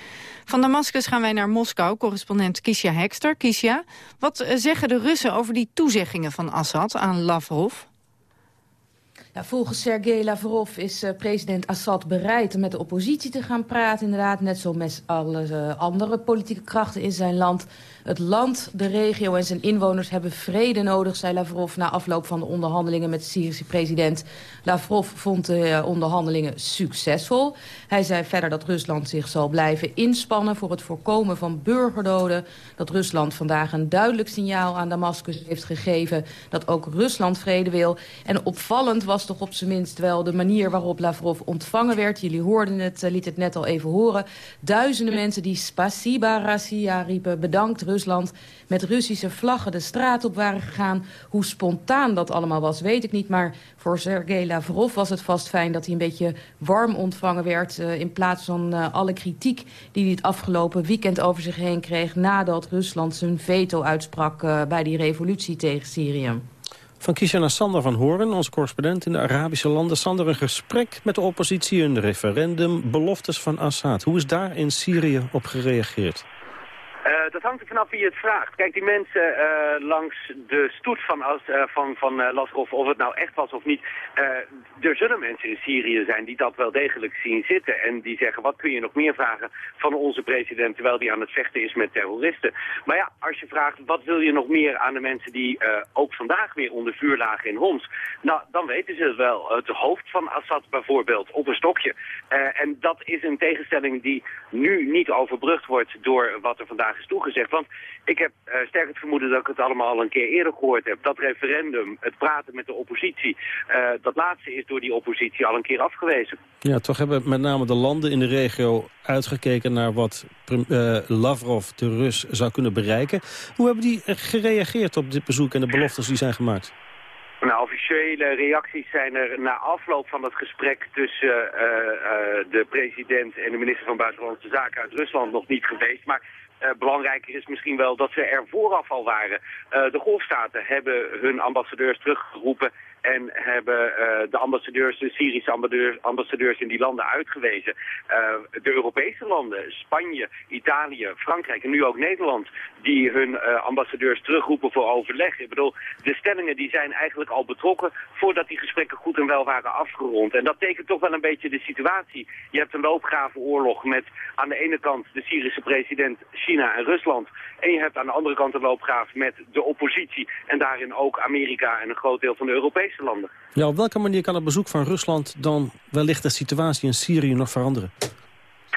Van Damascus gaan wij naar Moskou, correspondent Kisha Hekster. Kisha, wat eh, zeggen de Russen over die toezeggingen van Assad aan Lavrov? Volgens Sergei Lavrov is uh, president Assad bereid om met de oppositie te gaan praten. Inderdaad, net zoals met alle uh, andere politieke krachten in zijn land. Het land, de regio en zijn inwoners hebben vrede nodig, zei Lavrov... na afloop van de onderhandelingen met de Syrische president. Lavrov vond de uh, onderhandelingen succesvol. Hij zei verder dat Rusland zich zal blijven inspannen... voor het voorkomen van burgerdoden. Dat Rusland vandaag een duidelijk signaal aan Damascus heeft gegeven... dat ook Rusland vrede wil. En opvallend was toch op zijn minst wel de manier waarop Lavrov ontvangen werd. Jullie hoorden het, uh, liet het net al even horen. Duizenden mensen die Spasiba Rassia riepen, bedankt Rusland... met Russische vlaggen de straat op waren gegaan. Hoe spontaan dat allemaal was, weet ik niet. Maar voor Sergei Lavrov was het vast fijn dat hij een beetje warm ontvangen werd... Uh, in plaats van uh, alle kritiek die hij het afgelopen weekend over zich heen kreeg... nadat Rusland zijn veto uitsprak uh, bij die revolutie tegen Syrië. Van Kisha naar Sander van Horen, onze correspondent in de Arabische landen. Sander, een gesprek met de oppositie, een referendum, beloftes van Assad. Hoe is daar in Syrië op gereageerd? Uh, dat hangt er vanaf wie je het vraagt. Kijk, die mensen uh, langs de stoet van, uh, van, van of het nou echt was of niet... er zullen mensen in Syrië zijn die dat wel degelijk zien zitten... en die zeggen, wat kun je nog meer vragen van onze president... terwijl die aan het vechten is met terroristen. Maar ja, als je vraagt, wat wil je nog meer aan de mensen... die ook vandaag weer onder vuur lagen in Homs... nou, dan weten ze het wel. Het hoofd van Assad bijvoorbeeld, op een stokje. en dat is een tegenstelling die nu niet overbrugd wordt... door wat er vandaag is toegezegd. Want ik heb uh, sterk het vermoeden dat ik het allemaal al een keer eerder gehoord heb. Dat referendum, het praten met de oppositie, uh, dat laatste is door die oppositie al een keer afgewezen. Ja, toch hebben met name de landen in de regio uitgekeken naar wat uh, Lavrov, de Rus, zou kunnen bereiken. Hoe hebben die gereageerd op dit bezoek en de beloftes die zijn gemaakt? Nou, officiële reacties zijn er na afloop van het gesprek tussen uh, uh, de president en de minister van Buitenlandse Zaken uit Rusland nog niet geweest. Maar uh, belangrijker is misschien wel dat ze er vooraf al waren. Uh, de golfstaten hebben hun ambassadeurs teruggeroepen en hebben uh, de ambassadeurs, de Syrische ambassadeurs, in die landen uitgewezen. Uh, de Europese landen, Spanje, Italië, Frankrijk en nu ook Nederland, die hun uh, ambassadeurs terugroepen voor overleg. Ik bedoel, de stellingen die zijn eigenlijk al betrokken voordat die gesprekken goed en wel waren afgerond. En dat tekent toch wel een beetje de situatie. Je hebt een loopgravenoorlog met aan de ene kant de Syrische president China en Rusland. En je hebt aan de andere kant een loopgraaf met de oppositie en daarin ook Amerika en een groot deel van de landen. Ja, op welke manier kan het bezoek van Rusland dan wellicht de situatie in Syrië nog veranderen?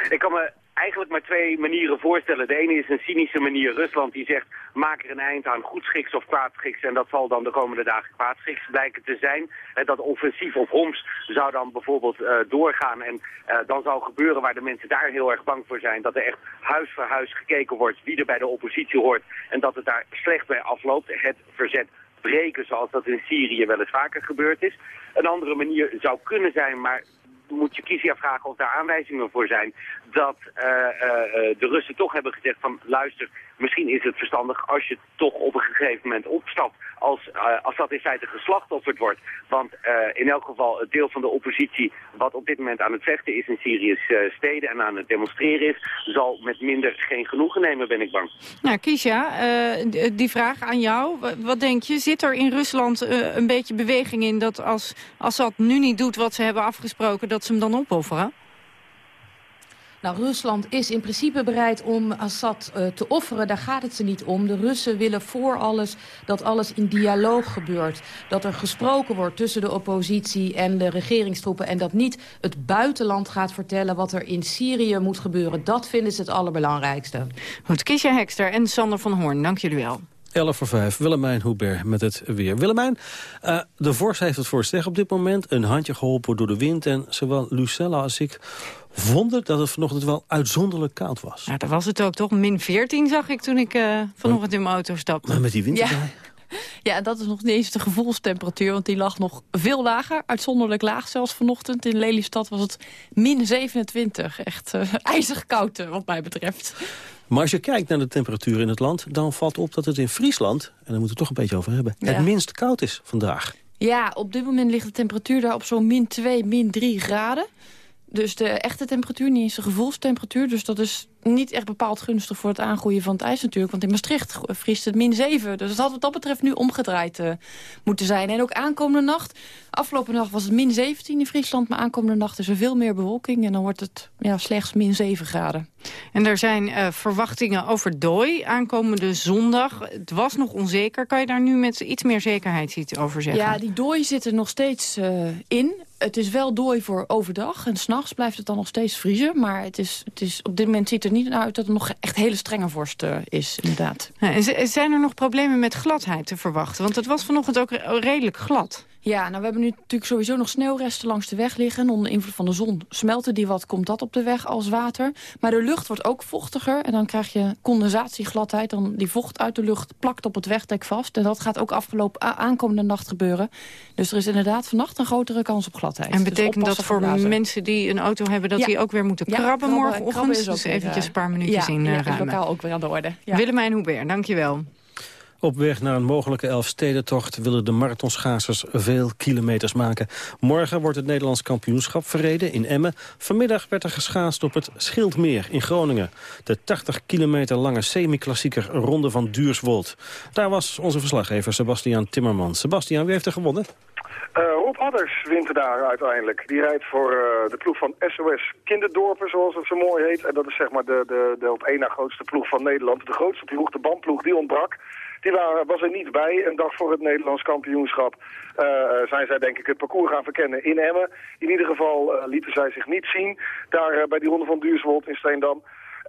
Ik kan me eigenlijk maar twee manieren voorstellen. De ene is een cynische manier. Rusland die zegt, maak er een eind aan goedschiks of kwaadschiks. En dat zal dan de komende dagen kwaadschiks blijken te zijn. En dat offensief op Homs zou dan bijvoorbeeld uh, doorgaan. En uh, dan zou gebeuren waar de mensen daar heel erg bang voor zijn. Dat er echt huis voor huis gekeken wordt wie er bij de oppositie hoort. En dat het daar slecht bij afloopt. Het verzet breken zoals dat in Syrië wel eens vaker gebeurd is. Een andere manier zou kunnen zijn, maar moet je kiezen vragen of daar aanwijzingen voor zijn, dat uh, uh, de Russen toch hebben gezegd van luister, misschien is het verstandig als je toch op een gegeven moment opstapt als, uh, als dat in feite geslachtofferd wordt. Want in elk geval het deel van de oppositie wat op dit moment aan het vechten is in Syrië's steden en aan het demonstreren is, zal met minder geen genoegen nemen, ben ik bang. Nou, Kisha, die vraag aan jou. Wat denk je, zit er in Rusland een beetje beweging in dat als Assad nu niet doet wat ze hebben afgesproken, dat ze hem dan opofferen? Nou, Rusland is in principe bereid om Assad uh, te offeren. Daar gaat het ze niet om. De Russen willen voor alles dat alles in dialoog gebeurt. Dat er gesproken wordt tussen de oppositie en de regeringstroepen. En dat niet het buitenland gaat vertellen wat er in Syrië moet gebeuren. Dat vinden ze het allerbelangrijkste. Goed, Kiesja Hekster en Sander van Hoorn, dank jullie wel. 11 voor 5, Willemijn Hubert met het weer. Willemijn, uh, de vorst heeft het voor zich op dit moment. Een handje geholpen door de wind. En zowel Lucella als ik vonden dat het vanochtend wel uitzonderlijk koud was. Ja, dat was het ook toch. Min 14 zag ik toen ik uh, vanochtend in mijn auto stapte. Maar met die wind ja. Ja, dat is nog niet eens de gevoelstemperatuur, want die lag nog veel lager. Uitzonderlijk laag zelfs vanochtend. In Lelystad was het min 27. Echt uh, ijzig koud wat mij betreft. Maar als je kijkt naar de temperatuur in het land... dan valt op dat het in Friesland, en daar moeten we het toch een beetje over hebben... Ja. het minst koud is vandaag. Ja, op dit moment ligt de temperatuur daar op zo'n min 2, min 3 graden. Dus de echte temperatuur, niet eens de gevoelstemperatuur. Dus dat is niet echt bepaald gunstig voor het aangroeien van het ijs natuurlijk. Want in Maastricht vriest het min 7. Dus dat had wat dat betreft nu omgedraaid uh, moeten zijn. En ook aankomende nacht. Afgelopen nacht was het min 17 in Friesland. Maar aankomende nacht is er veel meer bewolking. En dan wordt het ja, slechts min 7 graden. En er zijn uh, verwachtingen over dooi aankomende zondag. Het was nog onzeker. Kan je daar nu met iets meer zekerheid iets over zeggen? Ja, die dooi zit er nog steeds uh, in het is wel dooi voor overdag. En s'nachts blijft het dan nog steeds vriezen. Maar het is, het is, op dit moment ziet er niet uit dat er nog echt hele strenge vorst uh, is, inderdaad. En zijn er nog problemen met gladheid te verwachten? Want het was vanochtend ook redelijk glad. Ja, nou we hebben nu natuurlijk sowieso nog sneeuwresten langs de weg liggen. Onder invloed van de zon smelten die wat, komt dat op de weg als water. Maar de lucht wordt ook vochtiger en dan krijg je condensatiegladheid. Dan die vocht uit de lucht plakt op het wegdek vast. En dat gaat ook afgelopen aankomende nacht gebeuren. Dus er is inderdaad vannacht een grotere kans op gladheid. En dus betekent dus dat voor mensen die een auto hebben... dat ja. die ook weer moeten krabben ja, krabben, morgenochtend? Krabben dus eventjes een paar minuutjes ja, in uh, ja, ruimen. lokaal ook weer aan de orde. Ja. Willemijn Hubert, dankjewel. Op weg naar een mogelijke Elfstedentocht willen de marathonschaatsers veel kilometers maken. Morgen wordt het Nederlands kampioenschap verreden in Emmen. Vanmiddag werd er geschaatst op het Schildmeer in Groningen. De 80 kilometer lange semi-klassieker Ronde van Duurswold. Daar was onze verslaggever Sebastian Timmerman. Sebastian, wie heeft er gewonnen? Uh, Rob Hadders wint daar uiteindelijk. Die rijdt voor uh, de ploeg van SOS Kinderdorpen, zoals het zo mooi heet. En dat is zeg maar de, de, de op één na grootste ploeg van Nederland. De grootste ploeg, de bandploeg, die ontbrak. Die waren, was er niet bij, een dag voor het Nederlands kampioenschap. Uh, zijn zij denk ik het parcours gaan verkennen in Emmen. In ieder geval uh, lieten zij zich niet zien. Daar uh, bij die ronde van Duurswold in Steendam.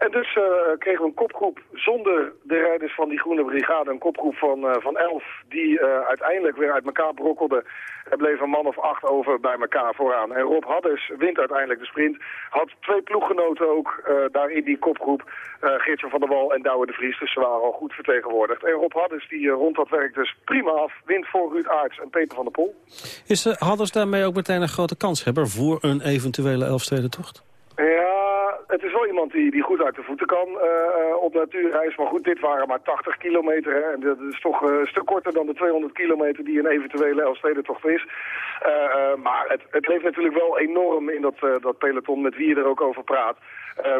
En dus uh, kregen we een kopgroep zonder de rijders van die groene brigade. Een kopgroep van, uh, van elf die uh, uiteindelijk weer uit elkaar brokkelde. Er bleef een man of acht over bij elkaar vooraan. En Rob Hadders wint uiteindelijk de sprint. Had twee ploeggenoten ook daar in die kopgroep. Geertje van der Wal en Douwe de Vries. Dus ze waren al goed vertegenwoordigd. En Rob Hadders die rond dat werk dus prima af. Wint voor Ruud Aarts en Peter van der Pol. Is Hadders daarmee ook meteen een grote kanshebber voor een eventuele Elfstedentocht? Ja, het is wel iemand die, die goed uit de voeten kan uh, op natuurreis. Maar goed, dit waren maar 80 kilometer. Hè, en dat is toch uh, een stuk korter dan de 200 kilometer die een eventuele Elfstedentocht is. Maar het, het leeft natuurlijk wel enorm in dat, dat peloton met wie je er ook over praat.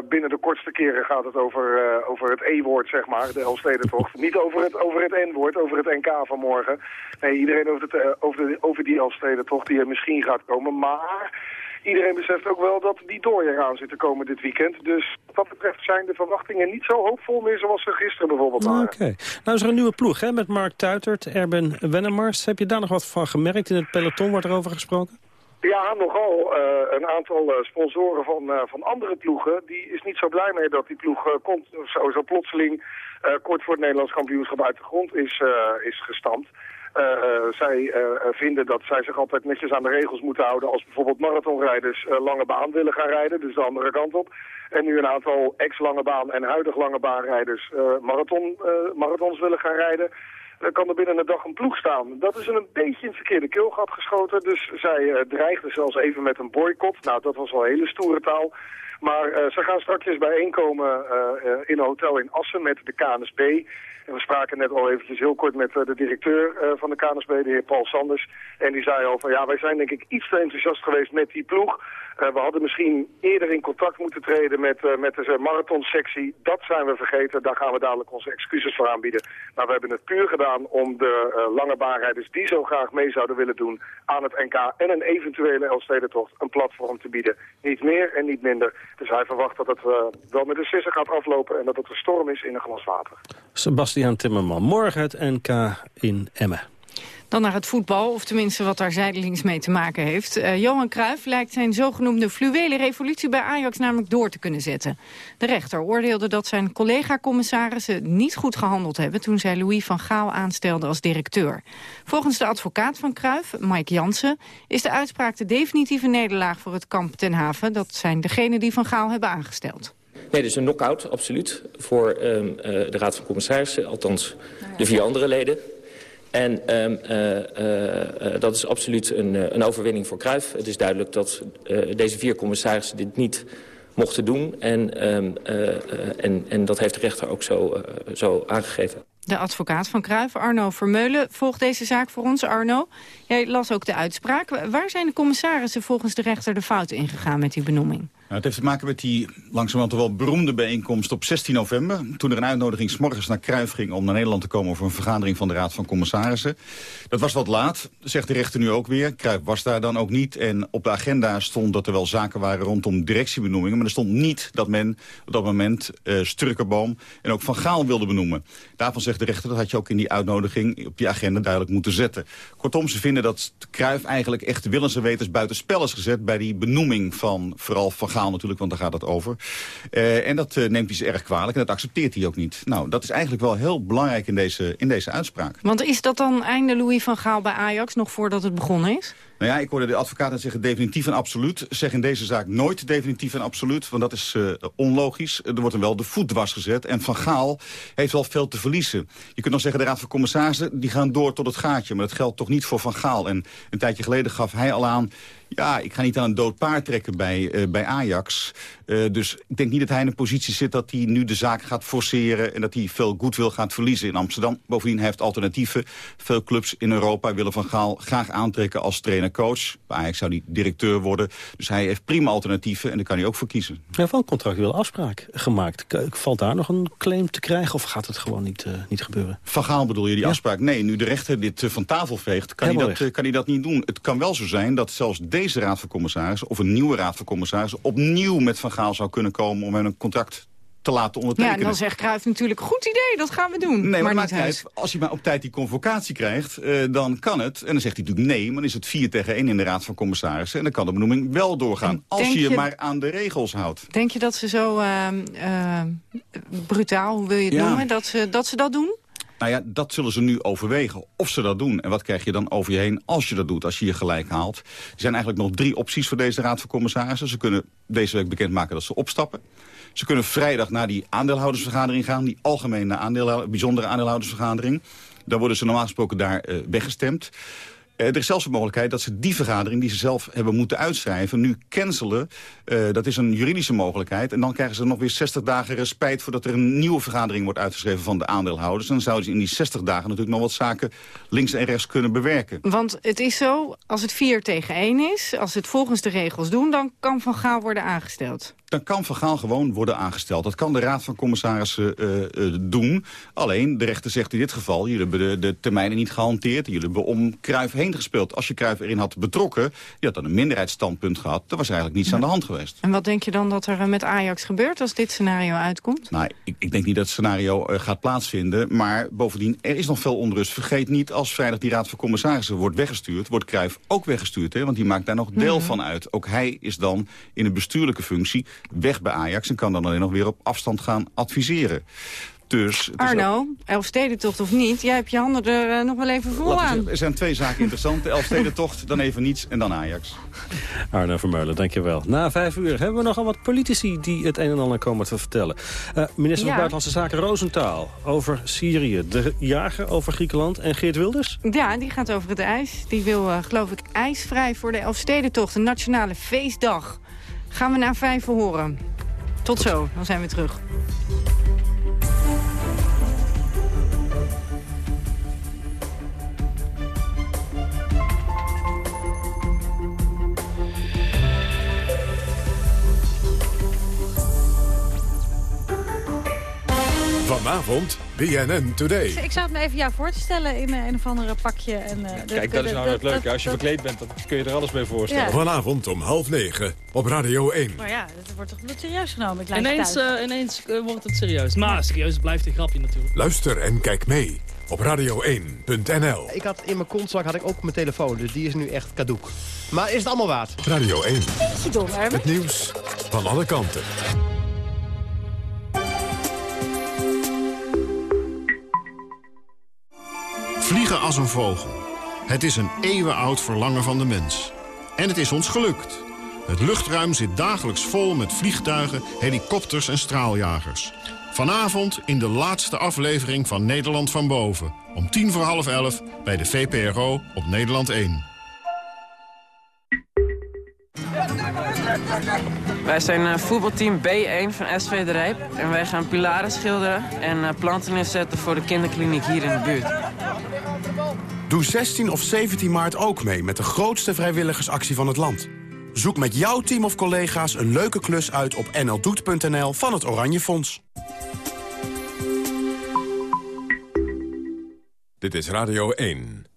binnen de kortste keren gaat het over, over het E-woord, zeg maar, de Elfstedentocht. Niet over het, over het N-woord, over het NK van morgen. Nee, iedereen over, het, over, de, over die Elfstedentocht die er misschien gaat komen. Maar iedereen beseft ook wel dat die dooi eraan zit te komen dit weekend. Dus wat dat betreft zijn de verwachtingen niet zo hoopvol meer zoals ze gisteren bijvoorbeeld waren. Oké. Nou is er een nieuwe ploeg hè, met Mark Tuitert, Erben Wennemars. Heb je daar nog wat van gemerkt? In het peloton wordt er over gesproken? Ja, nogal. Uh, een aantal uh, sponsoren van, uh, van andere ploegen, die is niet zo blij mee dat die ploeg komt, zo, zo plotseling kort voor het Nederlands kampioenschap uit de grond is, is gestampt. Uh, zij uh, vinden dat zij zich altijd netjes aan de regels moeten houden als bijvoorbeeld marathonrijders lange baan willen gaan rijden, dus de andere kant op. En nu een aantal ex-lange baan en huidig lange baanrijders marathon, marathons willen gaan rijden. kan er binnen een dag een ploeg staan. Dat is een beetje in het verkeerde keelgat geschoten. Dus zij uh, dreigde zelfs even met een boycott. Nou, dat was wel hele stoere taal. Maar uh, ze gaan straks bijeenkomen uh, in een hotel in Assen met de KNSB. En we spraken net al eventjes heel kort met de directeur van de KNSB, de heer Paul Sanders. En die zei al van ja, wij zijn denk ik iets te enthousiast geweest met die ploeg. We hadden misschien eerder in contact moeten treden met, met de marathonsectie. Dat zijn we vergeten. Daar gaan we dadelijk onze excuses voor aanbieden. Maar we hebben het puur gedaan om de lange baanrijders die zo graag mee zouden willen doen aan het NK en een eventuele Elfstedentocht een platform te bieden. Niet meer en niet minder. Dus hij verwacht dat het wel met de sisser gaat aflopen en dat het een storm is in een glas water. Sebastian Timmerman, morgen het NK in Emmen. Dan naar het voetbal, of tenminste wat daar zijdelings mee te maken heeft. Uh, Johan Cruijff lijkt zijn zogenoemde fluwele revolutie bij Ajax namelijk door te kunnen zetten. De rechter oordeelde dat zijn collega-commissarissen niet goed gehandeld hebben... toen zij Louis van Gaal aanstelde als directeur. Volgens de advocaat van Cruijff, Mike Jansen... is de uitspraak de definitieve nederlaag voor het kamp ten haven. Dat zijn degenen die van Gaal hebben aangesteld. Nee, dus een knock-out, absoluut, voor um, uh, de Raad van Commissarissen. Althans, de vier andere leden. En um, uh, uh, dat is absoluut een, een overwinning voor Cruijff. Het is duidelijk dat deze vier commissarissen dit niet mochten doen. En, um, en, en dat heeft de rechter ook zo, zo aangegeven. De advocaat van Cruijff, Arno Vermeulen, volgt deze zaak voor ons. Arno, jij las ook de uitspraak. Waar zijn de commissarissen volgens de rechter de fouten ingegaan met die benoeming? Nou, het heeft te maken met die langzamerhand wel beroemde bijeenkomst op 16 november. Toen er een uitnodiging s morgens naar Kruif ging om naar Nederland te komen... voor een vergadering van de Raad van Commissarissen. Dat was wat laat, zegt de rechter nu ook weer. Kruif was daar dan ook niet. En op de agenda stond dat er wel zaken waren rondom directiebenoemingen. Maar er stond niet dat men op dat moment uh, en ook Van Gaal wilde benoemen. Daarvan zegt de rechter, dat had je ook in die uitnodiging op die agenda duidelijk moeten zetten. Kortom, ze vinden dat Kruif eigenlijk echt willens en wetens buiten spel is gezet... bij die benoeming van vooral Van Gaal natuurlijk, want daar gaat het over. Uh, en dat uh, neemt hij ze erg kwalijk en dat accepteert hij ook niet. Nou, dat is eigenlijk wel heel belangrijk in deze, in deze uitspraak. Want is dat dan einde Louis van Gaal bij Ajax nog voordat het begonnen is? Nou ja, ik hoorde de advocaten zeggen definitief en absoluut. Zeg in deze zaak nooit definitief en absoluut, want dat is uh, onlogisch. Er wordt hem wel de voet dwars gezet. En Van Gaal heeft wel veel te verliezen. Je kunt nog zeggen, de Raad van Commissarissen die gaan door tot het gaatje. Maar dat geldt toch niet voor Van Gaal. En een tijdje geleden gaf hij al aan... Ja, ik ga niet aan een dood paard trekken bij, uh, bij Ajax. Uh, dus ik denk niet dat hij in een positie zit dat hij nu de zaak gaat forceren... en dat hij veel goed wil gaat verliezen in Amsterdam. Bovendien hij heeft alternatieven. Veel clubs in Europa willen Van Gaal graag aantrekken als trainer-coach. Bij Ajax zou hij directeur worden. Dus hij heeft prima alternatieven en daar kan hij ook voor kiezen. Hij heeft wel een contractuele afspraak gemaakt. Valt daar nog een claim te krijgen of gaat het gewoon niet, uh, niet gebeuren? Van Gaal bedoel je die ja. afspraak? Nee, nu de rechter dit van tafel veegt, kan hij, dat, kan hij dat niet doen. Het kan wel zo zijn dat zelfs deze deze raad van commissarissen... of een nieuwe raad van commissarissen opnieuw met Van Gaal zou kunnen komen... om hem een contract te laten ondertekenen. Ja, dan zegt Cruijff natuurlijk, goed idee, dat gaan we doen. Nee, maar, maar niet uit, als hij maar op tijd die convocatie krijgt, uh, dan kan het. En dan zegt hij natuurlijk nee, maar dan is het 4 tegen 1 in de Raad van Commissarissen. En dan kan de benoeming wel doorgaan, als je je maar aan de regels houdt. Denk je dat ze zo uh, uh, brutaal, hoe wil je het ja. noemen, dat ze, dat ze dat doen? Nou ja, dat zullen ze nu overwegen of ze dat doen. En wat krijg je dan over je heen als je dat doet, als je je gelijk haalt? Er zijn eigenlijk nog drie opties voor deze Raad van Commissarissen. Ze kunnen deze week bekendmaken dat ze opstappen. Ze kunnen vrijdag naar die aandeelhoudersvergadering gaan. Die algemene aandeel, bijzondere aandeelhoudersvergadering. Dan worden ze normaal gesproken daar uh, weggestemd. Uh, er is zelfs de mogelijkheid dat ze die vergadering die ze zelf hebben moeten uitschrijven... nu cancelen. Uh, dat is een juridische mogelijkheid. En dan krijgen ze nog weer 60 dagen respijt... voordat er een nieuwe vergadering wordt uitgeschreven van de aandeelhouders. En dan zouden ze in die 60 dagen natuurlijk nog wat zaken links en rechts kunnen bewerken. Want het is zo, als het 4 tegen 1 is... als ze het volgens de regels doen, dan kan Van Gaal worden aangesteld dan kan Van Gaal gewoon worden aangesteld. Dat kan de Raad van Commissarissen uh, uh, doen. Alleen, de rechter zegt in dit geval... jullie hebben de, de termijnen niet gehanteerd. Jullie hebben om Cruijff heen gespeeld. Als je Cruijff erin had betrokken... je had dan een minderheidsstandpunt gehad. Er was eigenlijk niets ja. aan de hand geweest. En wat denk je dan dat er met Ajax gebeurt als dit scenario uitkomt? Nou, ik, ik denk niet dat het scenario uh, gaat plaatsvinden. Maar bovendien, er is nog veel onrust. Vergeet niet, als vrijdag die Raad van Commissarissen wordt weggestuurd... wordt Cruijff ook weggestuurd. Hè? Want die maakt daar nog deel mm -hmm. van uit. Ook hij is dan in een bestuurlijke functie weg bij Ajax... en kan dan alleen nog weer op afstand gaan adviseren. Dus Arno, Elfstedentocht of niet, jij hebt je handen er eh, nog wel even vol Laten aan. zeggen, Er zijn twee zaken interessant. De Elfstedentocht, dan even niets en dan Ajax. Arno Vermeulen, dankjewel. Na vijf uur hebben we nogal wat politici die het een en ander komen te vertellen. Eh, minister Ja. van Buitenlandse Zaken Roosentaal over Syrië. De jager over Griekenland en Geert Wilders? Ja, die gaat over het ijs. Die wil, eh, geloof ik, ijsvrij voor de Elfstedentocht, een nationale feestdag. Gaan we na vijf horen. Tot zo, dan zijn we terug. Vanavond BNN Today. Ik zou het me even jou voor te stellen in eh, een of andere pakje. En, eh, Kijk, dat is nou het leuke. Als je verkleed bent, dan kun je er alles mee voorstellen. Ja. Vanavond om half negen op Radio 1. Maar ja, dat wordt toch niet serieus genomen, kleine Ineens, eh, ineens wordt het serieus. Maar serieus blijft een grapje natuurlijk. Luister en kijk mee op radio1.nl. Ik had in mijn kontzak had ik ook mijn telefoon, dus die is nu echt cadoek. Maar is het allemaal waard? Radio 1. Beetje dom, hè? Het nieuws van alle kanten. Vliegen als een vogel. Het is een eeuwenoud verlangen van de mens. En het is ons gelukt. Het luchtruim zit dagelijks vol met vliegtuigen, helikopters en straaljagers. Vanavond in de laatste aflevering van Nederland van Boven. Om tien voor half elf bij de VPRO op Nederland 1. Wij zijn eh, voetbalteam B1 van SV De Rijp. En wij gaan pilaren schilderen en eh, planten inzetten voor de kinderkliniek hier in de buurt. Doe 16 of 17 maart ook mee met de grootste vrijwilligersactie van het land. Zoek met jouw team of collega's een leuke klus uit op nldoet.nl van het Oranje Fonds. Dit is Radio 1.